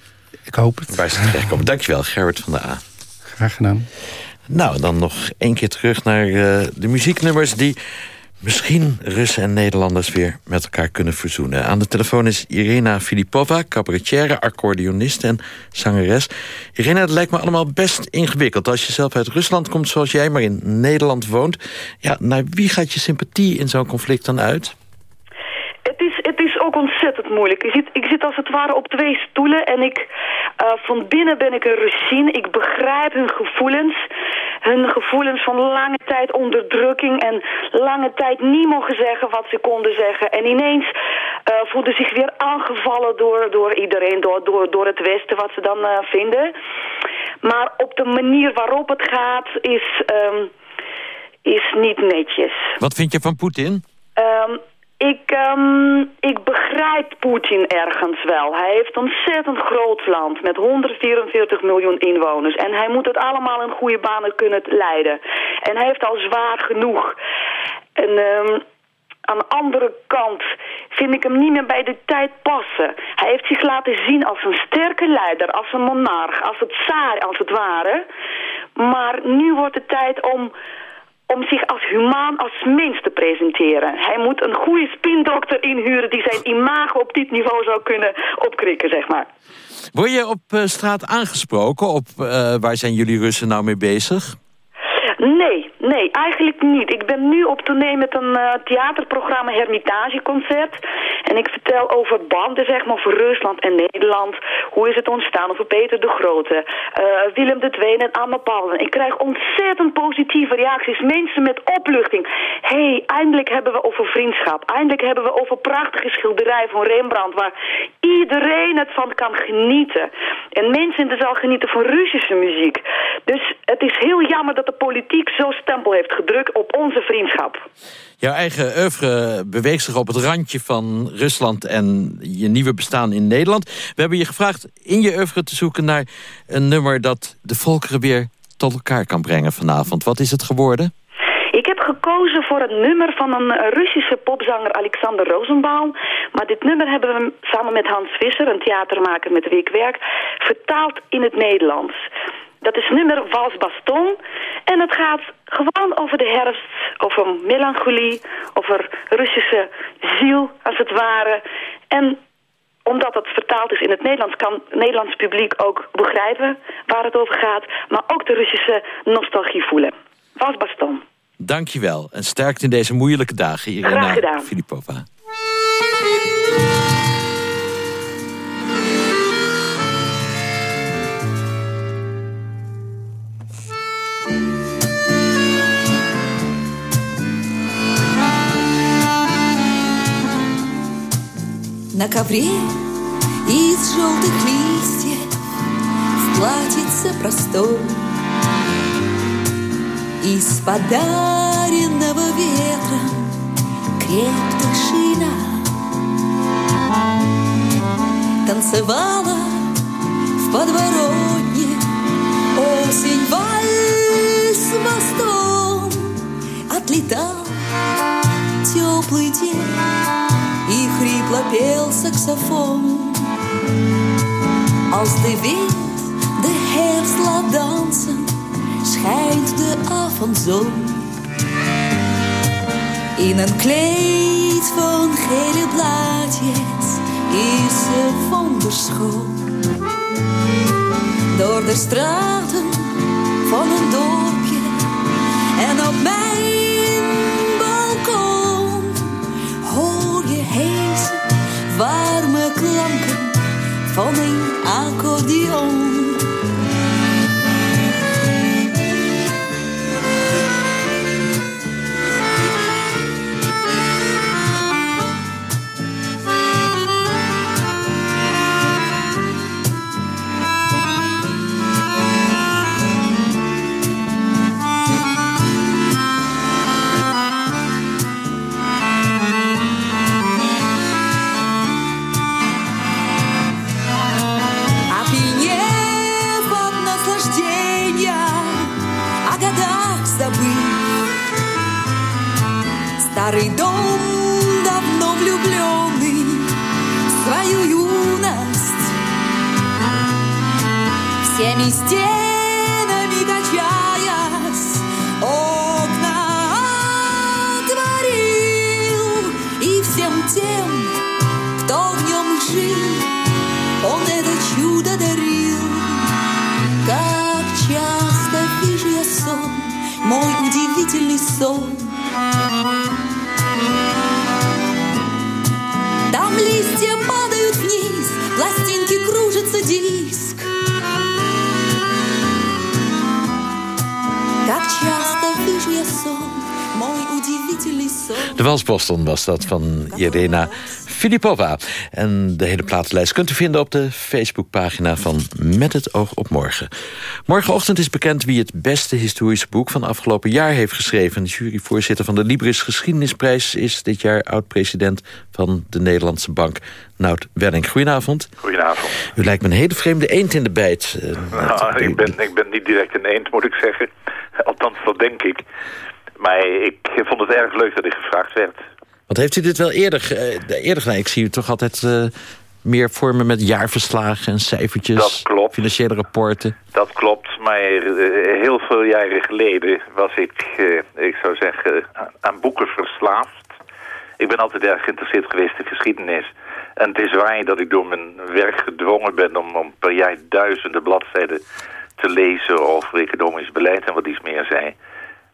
Ik hoop het. Waar ze terechtkomen. Dankjewel, Gerrit van der A. Graag gedaan. Nou, dan nog één keer terug naar eh, de muzieknummers... die misschien Russen en Nederlanders weer met elkaar kunnen verzoenen. Aan de telefoon is Irena Filipova, cabaretière, accordeonist en zangeres. Irena, het lijkt me allemaal best ingewikkeld. Als je zelf uit Rusland komt zoals jij, maar in Nederland woont... Ja, naar wie gaat je sympathie in zo'n conflict dan uit? Het is, het is ook ontzettend moeilijk. Ik zit, ik zit als het ware op twee stoelen en ik, eh, van binnen ben ik een Russin. Ik begrijp hun gevoelens. Hun gevoelens van lange tijd onderdrukking en lange tijd niet mogen zeggen wat ze konden zeggen. En ineens eh voelden zich weer aangevallen door, door iedereen, door, door, door het Westen, wat ze dan eh, vinden. Maar op de manier waarop het gaat is, ehm, is niet netjes. Wat vind je van Poetin? Ehm, ik, ehm, ik begrijp Poetin ergens wel. Hij heeft een ontzettend groot land met 144 miljoen inwoners. En hij moet het allemaal in goede banen kunnen leiden. En hij heeft al zwaar genoeg. En ehm, aan de andere kant vind ik hem niet meer bij de tijd passen. Hij heeft zich laten zien als een sterke leider, als een monarch, als het tsaar als het ware. Maar nu wordt het tijd om om zich als humaan, als mens te presenteren. Hij moet een goede spindokter inhuren die zijn imago op dit niveau zou kunnen opkrikken, zeg maar. Word je op eh, straat aangesproken op eh, waar zijn jullie Russen nou mee bezig? Nee, nee, eigenlijk niet. Ik ben nu op tournee met een eh, theaterprogramma Hermitageconcert. En ik vertel over banden, zeg maar, over Rusland en Nederland. Hoe is het ontstaan? Over Peter de Grote, eh, Willem II en Anne Pauwen. Ik krijg ontzettend positieve reacties. Mensen met opluchting. Hé, hey, eindelijk hebben we over vriendschap. Eindelijk hebben we over prachtige schilderijen van Rembrandt... waar iedereen het van kan genieten. En mensen in de zaal genieten van Russische muziek. Dus het is heel jammer dat de politiek zo stempel heeft gedrukt op onze vriendschap. Jouw eigen oeuvre beweegt zich op het randje van Rusland en je nieuwe bestaan in Nederland. We hebben je gevraagd in je oeuvre te zoeken naar een nummer dat de volkeren weer tot elkaar kan brengen vanavond. Wat is het geworden? Ik heb gekozen voor het nummer van een Russische popzanger Alexander Rosenbaum. Maar dit nummer hebben we samen met Hans Visser, een theatermaker met wie ik werk, vertaald in het Nederlands. Dat is nummer Vals Baston. En het gaat gewoon over de herfst, over melancholie, over Russische ziel, als het ware. En omdat het vertaald is in het Nederlands, kan het Nederlands publiek ook begrijpen waar het over gaat. Maar ook de Russische nostalgie voelen. Vals Baston. Dankjewel en sterkte in deze moeilijke dagen, gedaan. Filipova. На ковре из желтых листьев платьице простом Из подаренного ветром крепких шина Танцевала в подворотне осень вальс мостом Отлетал теплый день И хрипло пел саксофон Als de wind de herfst laat dansen, schijnt de avondzon. In een kleed van gele blaadjes is ze wonderschoon. Door de straten van een dorpje en op mijn Van een. Сон. Там листья падают вниз, пластинки кружится диск. Как часто вижу я сон, мой удивительный сон. De Welsboston was dat van Irena Filipova. En de hele platenlijst kunt u vinden op de Facebookpagina van Met het oog op morgen. Morgenochtend is bekend wie het beste historische boek van afgelopen jaar heeft geschreven. De juryvoorzitter van de Libris Geschiedenisprijs is dit jaar oud-president van de Nederlandse Bank, Nout Welling. Goedenavond. Goedenavond. U lijkt me een hele vreemde eend in de bijt. Eh, Nou, ik, ben, ik ben niet direct een eend, moet ik zeggen. Althans, dat denk ik. Maar ik vond het erg leuk dat ik gevraagd werd. Want heeft u dit wel eerder, eh, eerder gedaan? Ik zie u toch altijd eh, meer vormen met jaarverslagen en cijfertjes. Dat klopt. Financiële rapporten. Dat klopt, maar eh, heel veel jaren geleden was ik, ik zou zeggen, aan- boeken verslaafd. Ik ben altijd erg geïnteresseerd geweest in geschiedenis. En het is waar dat ik door mijn werk gedwongen ben om, om per jaar duizenden bladzijden te lezen over economisch beleid en wat iets meer zei.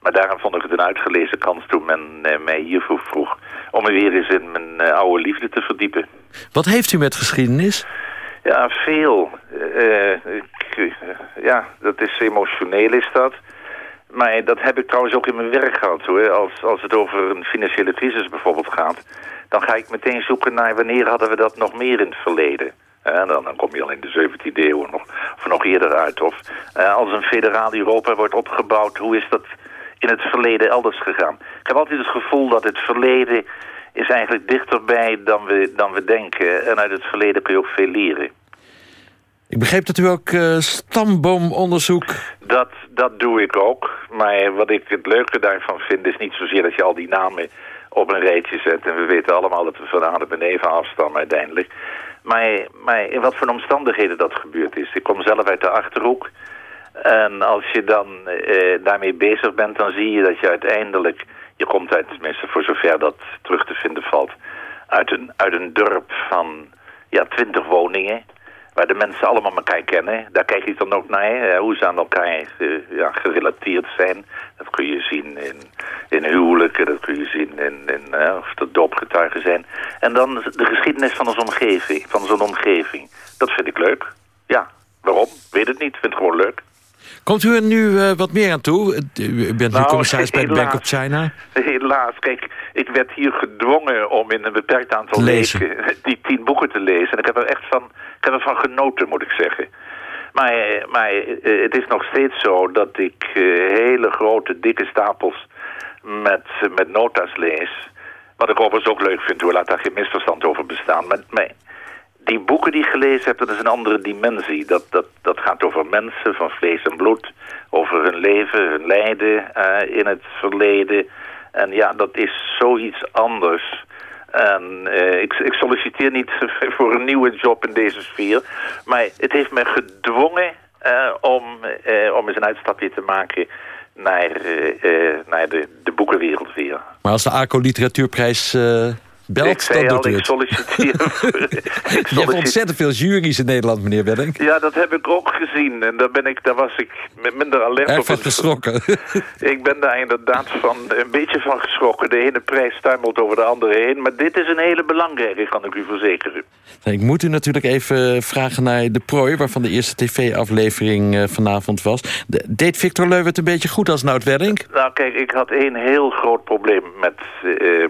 Maar daarom vond ik het een uitgelezen kans toen men mij hiervoor vroeg om me weer eens in mijn eh, oude liefde te verdiepen. Wat heeft u met geschiedenis? Ja, veel. Eh, ik, eh, ja, dat is emotioneel is dat. Maar dat heb ik trouwens ook in mijn werk gehad hoor. Als, als het over een financiële crisis bijvoorbeeld gaat... dan ga ik meteen zoeken naar wanneer hadden we dat nog meer in het verleden. En dan, dan kom je al in de 17e eeuw nog, of nog eerder uit. Of als een federaal Europa wordt opgebouwd, hoe is dat in het verleden elders gegaan? Ik heb altijd het gevoel dat het verleden is eigenlijk dichterbij dan we, dan we denken. En uit het verleden kun je ook veel leren. Ik begreep dat u ook eh, stamboomonderzoek... Dat, dat doe ik ook. Maar wat ik het leuke daarvan vind is niet zozeer dat je al die namen op een rijtje zet. En we weten allemaal dat we van Adam en Eva afstammen uiteindelijk. Maar, maar in wat voor omstandigheden dat gebeurd is. Ik kom zelf uit de Achterhoek. En als je dan eh, daarmee bezig bent, dan zie je dat je uiteindelijk... Je komt uit, tenminste voor zover dat terug te vinden valt... uit een, uit een dorp van ja, twintig woningen waar de mensen allemaal elkaar kennen. Daar kijk ik dan ook naar, hoe ze aan elkaar eh, ja, gerelateerd zijn. Dat kun je zien in, in huwelijken, dat kun je zien in, of dat doopgetuigen zijn. En dan de geschiedenis van onze omgeving, van zo'n omgeving. Dat vind ik leuk. Ja, waarom? Weet het niet, vind het gewoon leuk. Komt u er nu eh, wat meer aan toe? U bent nu Nou, commissaris bij de Bank of. China. Helaas, kijk, ik werd hier gedwongen om in een beperkt aantal Lezen. weken die tien boeken te lezen. En ik heb er echt van, ik heb ervan genoten, moet ik zeggen. Maar, maar eh, het is nog steeds zo dat ik eh, hele grote, dikke stapels met, met nota's lees. Wat ik overigens ook leuk vind, hoor. Laat daar geen misverstand over bestaan. Maar, maar die boeken die ik gelezen heb, dat is een andere dimensie. Dat, dat, dat gaat over mensen van vlees en bloed. Over hun leven, hun lijden eh, in het verleden. En ja, dat is zoiets anders. En eh, ik, ik solliciteer niet voor een nieuwe job in deze sfeer. Maar het heeft me gedwongen eh, om, om eens een uitstapje te maken naar, naar de, de boekenwereld weer. Maar als de ACO Literatuurprijs belt, ik zei dan al, ik solliciteer. ik Je hebt ontzettend veel juries in Nederland, meneer Welling. Ja, dat heb ik ook gezien. En daar, ben ik, daar was ik met minder alert Erg op. van geschrokken. Ik ben daar inderdaad van, een beetje van geschrokken. De ene prijs tuimelt over de andere heen. Maar dit is een hele belangrijke, kan ik u verzekeren. Ik moet u natuurlijk even vragen naar De Prooi... waarvan de eerste tv-aflevering eh, vanavond was. De- deed Victor Leuwe het een beetje goed als Nout Welling? Nou kijk, ik had één heel groot probleem met, eh,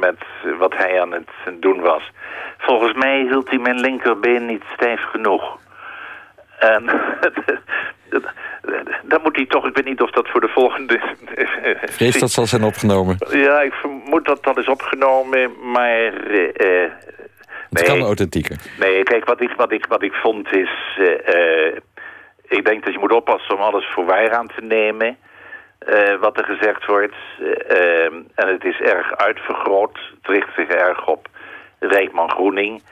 met wat hij aan het doen was. Volgens mij hield hij mijn linkerbeen niet stijf genoeg. En dan moet hij toch, ik weet niet of dat voor de volgende... Vrees dat zal zijn opgenomen. Ja, ik vermoed dat dat is opgenomen, maar... eh, eh, Het kan authentieker. Nee, kijk, wat ik, wat ik, wat ik vond is... eh, eh, ik denk dat je moet oppassen om alles voor waar aan te nemen... eh, wat er gezegd wordt. Eh, eh, en het is erg uitvergroot. Het richt zich erg op Rijkman Groening.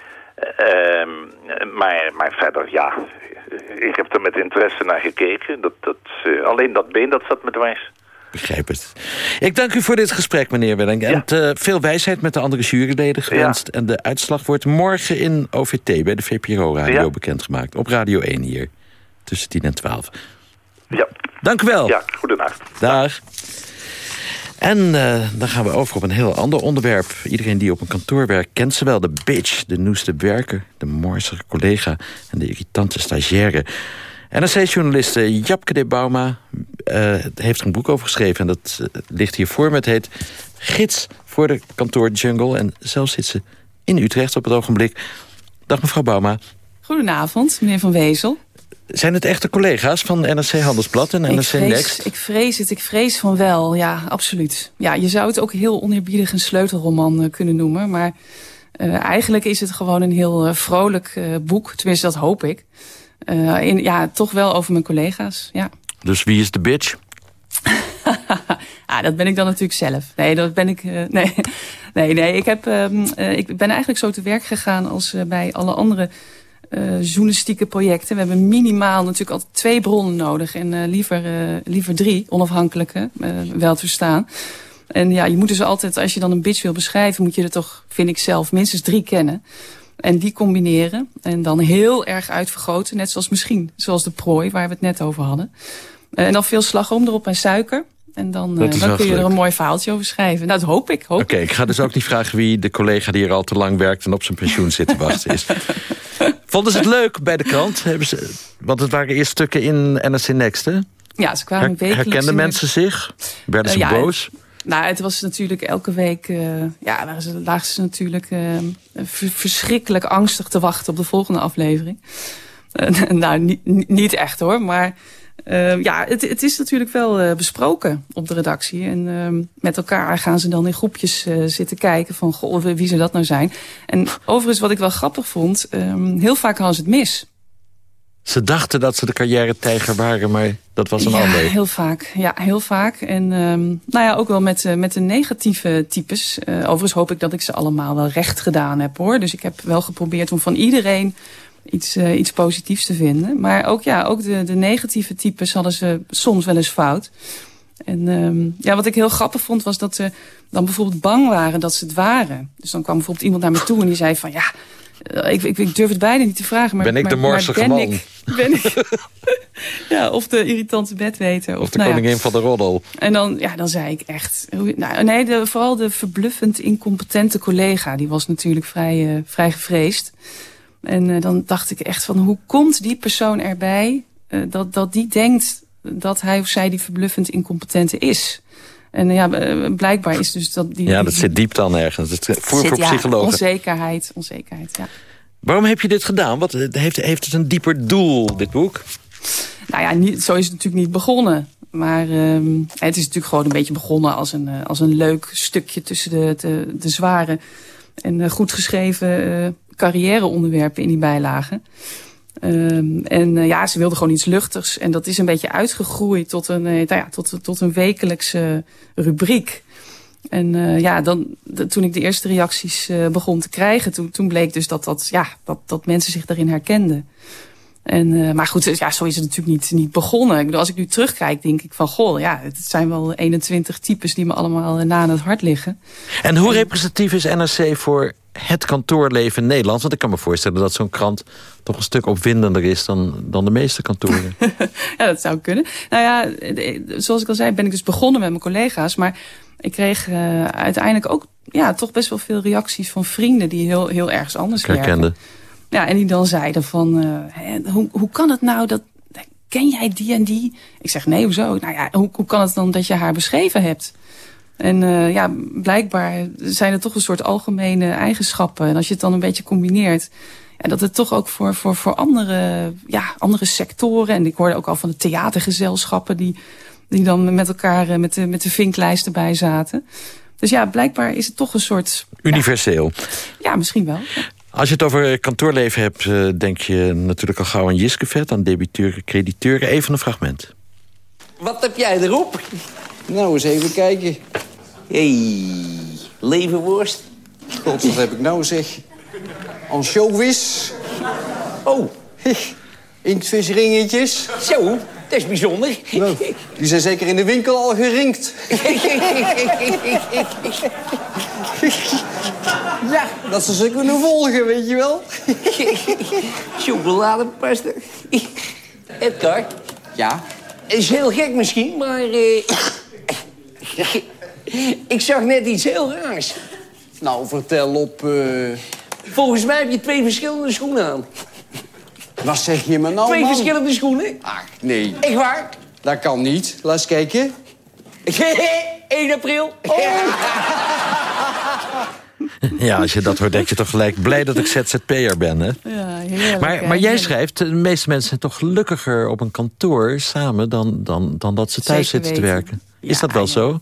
Maar, maar verder, ja... Ik heb er met interesse naar gekeken. Dat, dat, alleen dat been, dat zat me dwars. Begrijp het. Ik dank u voor dit gesprek, meneer Welling. En veel wijsheid met de andere juryleden gewenst. En de uitslag wordt morgen in OVT bij de VPRO-radio Ja. bekendgemaakt. Op Radio 1 hier, tussen 10 en 12. Ja. Dank u wel. Ja, goedenacht. Dag. En eh, dan gaan we over op een heel ander onderwerp. Iedereen die op een kantoor werkt kent ze wel. De bitch, de noeste werker, de morsige collega en de irritante stagiaire. NRC-journaliste Japke de Bauma eh, heeft er een boek over geschreven. En dat eh, ligt hier voor me. Het heet Gids voor de kantoorjungle. En zelf zit ze in Utrecht op het ogenblik. Dag mevrouw Bauma. Goedenavond, meneer Van Wezel. Zijn het echte collega's van NRC Handelsblad en ik, NRC vrees, Next? ik vrees het, ik vrees van wel, ja, absoluut. Ja, je zou het ook heel oneerbiedig een sleutelroman eh, kunnen noemen. Maar eh, eigenlijk is het gewoon een heel eh, vrolijk boek. Tenminste, dat hoop ik. In, ja, toch wel over mijn collega's, ja. Dus wie is de bitch? Ah, dat ben ik dan natuurlijk zelf. Nee, dat ben ik. nee. nee, nee. Ik, heb, ehm, eh, ik ben eigenlijk zo te werk gegaan als bij alle andere journalistieke projecten. We hebben minimaal natuurlijk altijd twee bronnen nodig. En eh, liever, eh, liever drie, onafhankelijke, eh, wel te verstaan. En ja, je moet dus altijd, als je dan een bitch wil beschrijven, moet je er toch, vind ik zelf, minstens drie kennen. En die combineren. En dan heel erg uitvergroten. Net zoals misschien, zoals de prooi, waar we het net over hadden. Eh, en dan veel slagroom erop en suiker. En dan, eh, dan kun je er een mooi verhaaltje over schrijven. Nou, dat hoop ik. Hoop Oké, ik ga dus ook niet vragen wie de collega die er al te lang werkt... en op zijn pensioen zit te wachten is. Vonden ze het leuk bij de krant? Hebben ze, want het waren eerst stukken in NRC Next, hè? Ja, ze kwamen Her- wekelijks herkenden de- mensen zich? Werden ze Eh, ja, boos? Nou, het was natuurlijk elke week... eh, ja, waren ze, lagen ze natuurlijk ver- verschrikkelijk angstig te wachten op de volgende aflevering. Nou, niet, niet echt hoor, maar... eh, ja, het, het is natuurlijk wel eh, besproken op de redactie. En ehm, met elkaar gaan ze dan in groepjes eh, zitten kijken van... Goh, wie zou dat nou zijn? En overigens, wat ik wel grappig vond... ehm, heel vaak hadden ze het mis. Ze dachten dat ze de carrière-tijger waren, maar dat was een ja, ander. heel vaak. Ja, heel vaak. En ehm, nou ja, ook wel met, eh, met de negatieve types. Overigens hoop ik dat ik ze allemaal wel recht gedaan heb hoor. Dus ik heb wel geprobeerd om van iedereen iets, eh, iets positiefs te vinden. Maar ook, ja, ook de, de negatieve types hadden ze soms wel eens fout. En ehm, ja, wat ik heel grappig vond was dat ze dan bijvoorbeeld bang waren dat ze het waren. Dus dan kwam bijvoorbeeld iemand naar me toe en die zei van ja, eh, ik, ik, ik durf het bijna niet te vragen. Maar, Ben ik maar, de morsige man? Ik, ben ik, ja, of de irritante bedweter. Of, Of de nou ja. koningin van de roddel. En dan, ja, dan zei ik echt... Nou, nee, de, vooral de verbluffend incompetente collega. Die was natuurlijk vrij, eh, vrij gevreesd. En eh, dan dacht ik echt van... Hoe komt die persoon erbij eh, dat, dat die denkt dat hij of zij die verbluffend incompetente is? En eh, ja, blijkbaar is dus dat die... Ja, die- dat zit diep dan ergens. Het voer zit, voor ja, psychologen. onzekerheid, onzekerheid, ja. Waarom heb je dit gedaan? Wat, heeft, heeft het een dieper doel, dit boek? Nou ja, niet, zo is het natuurlijk niet begonnen. Maar ehm, het is natuurlijk gewoon een beetje begonnen als een, als een leuk stukje tussen de, de, de zware en goed geschreven uh, carrière-onderwerpen in die bijlagen. Ehm, en uh, ja, ze wilden gewoon iets luchtigs. En dat is een beetje uitgegroeid tot een, nou ja, tot, tot een wekelijkse rubriek. En uh, ja, dan, toen ik de eerste reacties begon te krijgen, toen, toen bleek dus dat, dat, ja, dat, dat mensen zich daarin herkenden. En, maar goed, ja, zo is het natuurlijk niet, niet begonnen. Ik als ik nu terugkijk, denk ik van... goh, ja, het zijn wel 21 types die me allemaal na aan het hart liggen. En hoe representatief is NRC voor het kantoorleven in Nederland? Want ik kan me voorstellen dat zo'n krant toch een stuk opwindender is dan, dan de meeste kantoren. ja, dat zou kunnen. Nou ja, zoals ik al zei, ben ik dus begonnen met mijn collega's. Maar ik kreeg uh, uiteindelijk ook ja, toch best wel veel reacties van vrienden... die heel, heel ergens anders werken. Ja, en die dan zeiden van, uh, hoe, hoe kan het nou dat, ken jij die en die? Ik zeg, nee, hoezo? Nou ja, hoe, hoe kan het dan dat je haar beschreven hebt? En uh, ja, blijkbaar zijn er toch een soort algemene eigenschappen. En als je het dan een beetje combineert... Ja, dat het toch ook voor, voor, voor andere, ja, andere sectoren... en ik hoorde ook al van de theatergezelschappen... die, die dan met elkaar uh, met de, met de vinklijst erbij zaten. Dus ja, blijkbaar is het toch een soort... Universeel. Ja, ja misschien wel. Als je het over kantoorleven hebt, uh, denk je natuurlijk al gauw aan Jiskevet... aan debiteuren, crediteuren. Even een fragment. Wat heb jij erop? Nou, eens even kijken. hey, levenworst. God, wat heb ik nou zeg? Anchovies. Oh. Inktvisringetjes. Zo, dat is bijzonder. Nou, die zijn zeker in de winkel al gerinkt. ja, dat ze ze kunnen volgen, weet je wel. Chocoladepasta. Edgar? Ja? Het is heel gek misschien, maar... Uh, ik zag net iets heel raars. Nou, vertel op... Uh... Volgens mij heb je twee verschillende schoenen aan. Wat zeg je me nou, Twee man? verschillende schoenen. Ach, nee. Echt waar? Dat kan niet. Laat eens kijken. 1 april. Oh. Ja, als je dat hoort, denk je toch gelijk blij dat ik ZZP'er ben, hè? Ja, heerlijk. Maar, maar jij schrijft, de meeste mensen zijn toch gelukkiger op een kantoor samen dan, dan, dan dat ze thuis Zeker zitten te werken. Is Ja, dat wel ja. zo?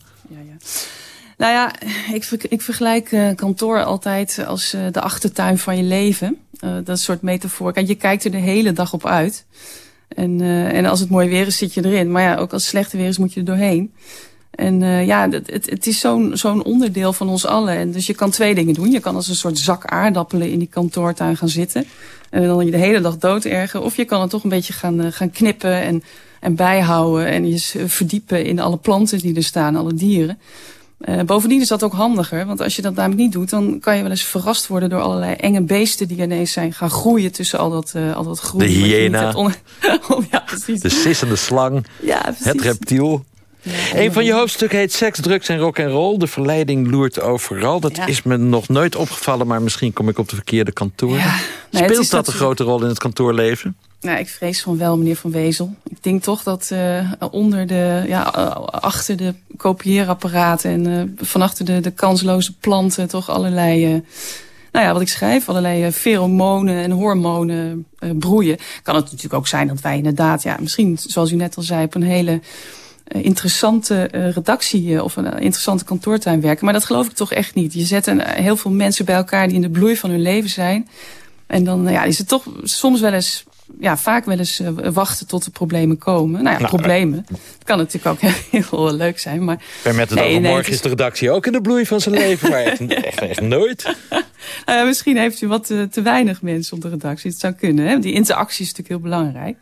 Nou ja, ik, ik vergelijk eh, kantoor altijd als eh, de achtertuin van je leven. Eh, dat is soort metafoor. Kijk, je kijkt er de hele dag op uit. En, en als het mooi weer is, zit je erin. Maar ja, ook als het slechte weer is, moet je er doorheen. En ja, het, het, het is zo'n zo'n onderdeel van ons allen. En dus je kan twee dingen doen. Je kan als een soort zak aardappelen in die kantoortuin gaan zitten. En dan je de hele dag dood ergen. Of je kan het toch een beetje gaan, gaan knippen en, en bijhouden. En je verdiepen in alle planten die er staan, alle dieren. Uh, bovendien is dat ook handiger. Want als je dat namelijk niet doet, dan kan je wel eens verrast worden door allerlei enge beesten die ineens zijn gaan groeien tussen al dat, uh, al dat groen. De hyena. on- ja. De sissende slang, Ja, precies. het reptiel. Een van je hoofdstukken heet Seks, Drugs en Rock and Roll. De verleiding loert overal. Dat Ja. is me nog nooit opgevallen, maar misschien kom ik op de verkeerde kantoor. Nee, Speelt dat een grote rol in het kantoorleven? Nou, ik vrees van wel, meneer Van Wezel. Ik denk toch dat uh, onder de, ja, uh, achter de kopieerapparaten en uh, van achter de, de kansloze planten toch allerlei, uh, nou ja, wat ik schrijf, allerlei pheromonen en hormonen broeien. Kan het natuurlijk ook zijn dat wij inderdaad, ja, misschien, zoals u net al zei, op een hele interessante redactie of een interessante kantoortuin werken. Maar dat geloof ik toch echt niet. Je zet een, heel veel mensen bij elkaar die in de bloei van hun leven zijn. En dan ja, is het toch soms wel eens ja, vaak wel eens uh, wachten tot de problemen komen. Nou ja, Nou, problemen. Het kan natuurlijk ook heel, heel leuk zijn, maar... Bij met het Nee, overmorgen nee, is- is de redactie ook in de bloei van zijn leven. Maar echt, echt, echt nooit. Nou ja, misschien heeft u wat te, te weinig mensen op de redactie. Het zou kunnen, hè? Die interactie is natuurlijk heel belangrijk.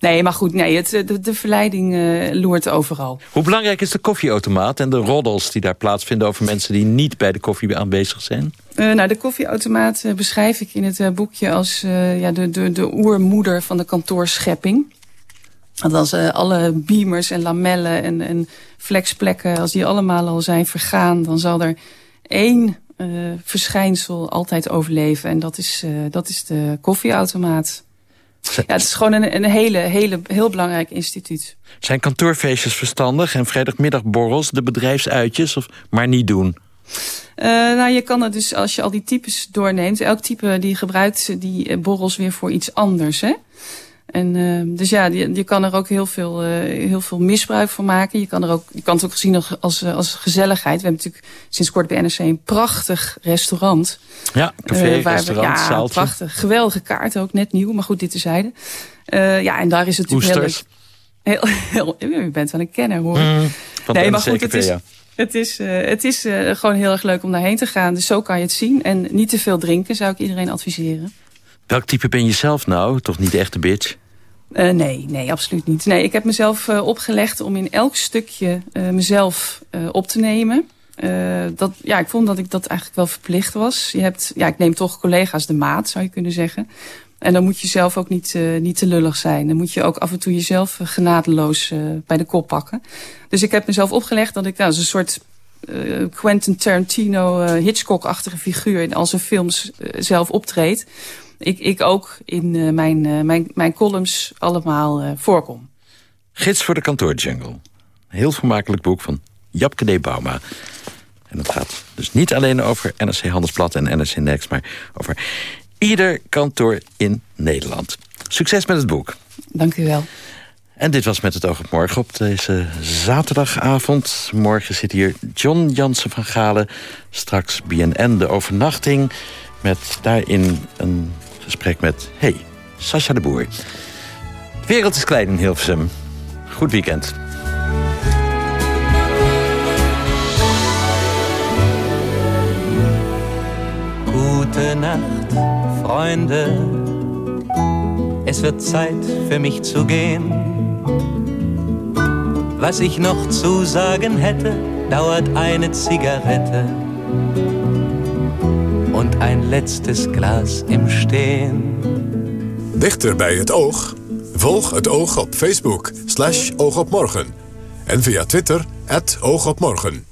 Nee, maar goed, nee, het, de, de verleiding uh, loert overal. Hoe belangrijk is de koffieautomaat en de roddels die daar plaatsvinden... over mensen die niet bij de koffie aanwezig zijn? Uh, nou, de koffieautomaat uh, beschrijf ik in het boekje als ja, de, de, de oermoeder van de kantoorschepping. Want als alle beamers en lamellen en, en flexplekken, als die allemaal al zijn vergaan... dan zal er één verschijnsel altijd overleven. En dat is, dat is de koffieautomaat. Ja, het is gewoon een, een hele, hele, heel belangrijk instituut. Zijn kantoorfeestjes verstandig en vrijdagmiddagborrels de bedrijfsuitjes of maar niet doen? Uh, nou, je kan het dus, als je al die types doorneemt... elk type die gebruikt die eh, borrels weer voor iets anders, hè? En uh, dus ja, je, je, kan er ook heel veel, uh, heel veel misbruik van maken. Je kan, er ook, je kan het ook zien als, als gezelligheid. We hebben natuurlijk sinds kort bij NRC een prachtig restaurant. Ja, café, uh, waar restaurant, we, ja, zaaltje. prachtig. Geweldige kaart ook, net nieuw. Maar goed, dit terzijde. Uh, ja, en daar is het natuurlijk Oesters. heel, heel, heel... U bent wel een kenner, hoor. Mm, nee, de maar goed, het is, ja. het is, uh, het is uh, gewoon heel erg leuk om daarheen te gaan. Dus zo kan je het zien. En niet te veel drinken, zou ik iedereen adviseren. Welk type ben je zelf nou? Toch niet echt een bitch? Uh, nee, nee, absoluut niet. Nee, ik heb mezelf uh, opgelegd om in elk stukje uh, mezelf op te nemen. dat, ja, ik vond dat ik dat eigenlijk wel verplicht was. Je hebt, ja, ik neem toch collega's de maat, zou je kunnen zeggen. En dan moet je zelf ook niet, niet te lullig zijn. Dan moet je ook af en toe jezelf genadeloos bij de kop pakken. Dus ik heb mezelf opgelegd dat ik nou, als een soort Quentin Tarantino Hitchcock-achtige figuur in al zijn films zelf optreedt. Ik, ik ook in uh, mijn, uh, mijn, mijn columns allemaal uh, voorkom. Gids voor de kantoorjungle. Een heel vermakelijk boek van Japke D. Bauma. En dat gaat dus niet alleen over NRC Handelsblad en NRC Next... maar over ieder kantoor in Nederland. Succes met het boek. Dank u wel. En dit was Met het oog op morgen op deze zaterdagavond. Morgen zit hier John Jansen van Galen. Straks BNN, de overnachting. Met daarin een gesprek met, hey, Sascha de Boer. De wereld is klein in Hilversum. Goed weekend. Gute Nacht, Freunde. Es wird Zeit für mich zu gehen. Was ich noch zu sagen hätte, dauert eine Zigarette und ein letztes Glas im Stehen. Dichter bij het oog? Volg het oog op Facebook, slash oogopmorgen. En via Twitter, het oogopmorgen.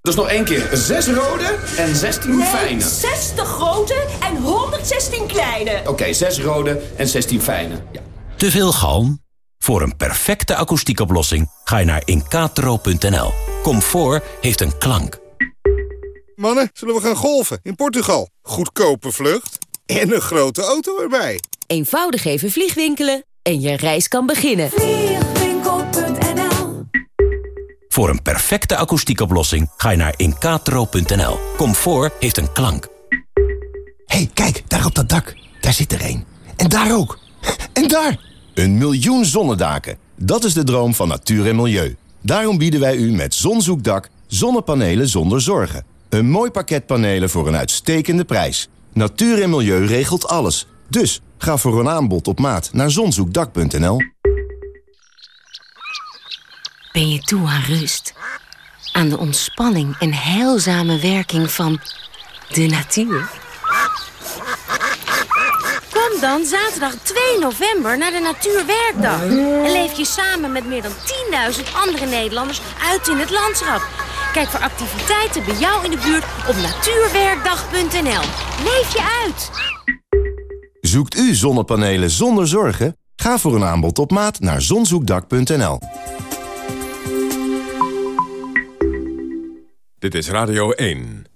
Dus nog één keer. Zes rode en 16 nee, fijne. 60 grote en 116 kleine. Oké, okay, zes rode en 16 fijne. Ja. Te veel galm? Voor een perfecte akoestiekoplossing ga je naar incatro.nl. Comfort heeft een klank. Mannen, zullen we gaan golfen in Portugal? Goedkope vlucht en een grote auto erbij. Eenvoudig even vliegwinkelen en je reis kan beginnen. Vliegwinkel.nl Voor een perfecte akoestiekoplossing ga je naar incatro.nl. Comfort heeft een klank. Hé, hey, kijk, daar op dat dak. Daar zit er een. En daar ook. En daar! Een miljoen zonnedaken. Dat is de droom van natuur en milieu. Daarom bieden wij u met Zonzoekdak zonnepanelen zonder zorgen. Een mooi pakket panelen voor een uitstekende prijs. Natuur en milieu regelt alles. Dus ga voor een aanbod op maat naar zonzoekdak.nl. Ben je toe aan rust? Aan de ontspanning en heilzame werking van de natuur? Kom dan zaterdag 2 november naar de Natuurwerkdag. En leef je samen met meer dan 10.000 andere Nederlanders uit in het landschap. Kijk voor activiteiten bij jou in de buurt op natuurwerkdag.nl. Leef je uit! Zoekt u zonnepanelen zonder zorgen? Ga voor een aanbod op maat naar zonzoekdak.nl. Dit is Radio 1.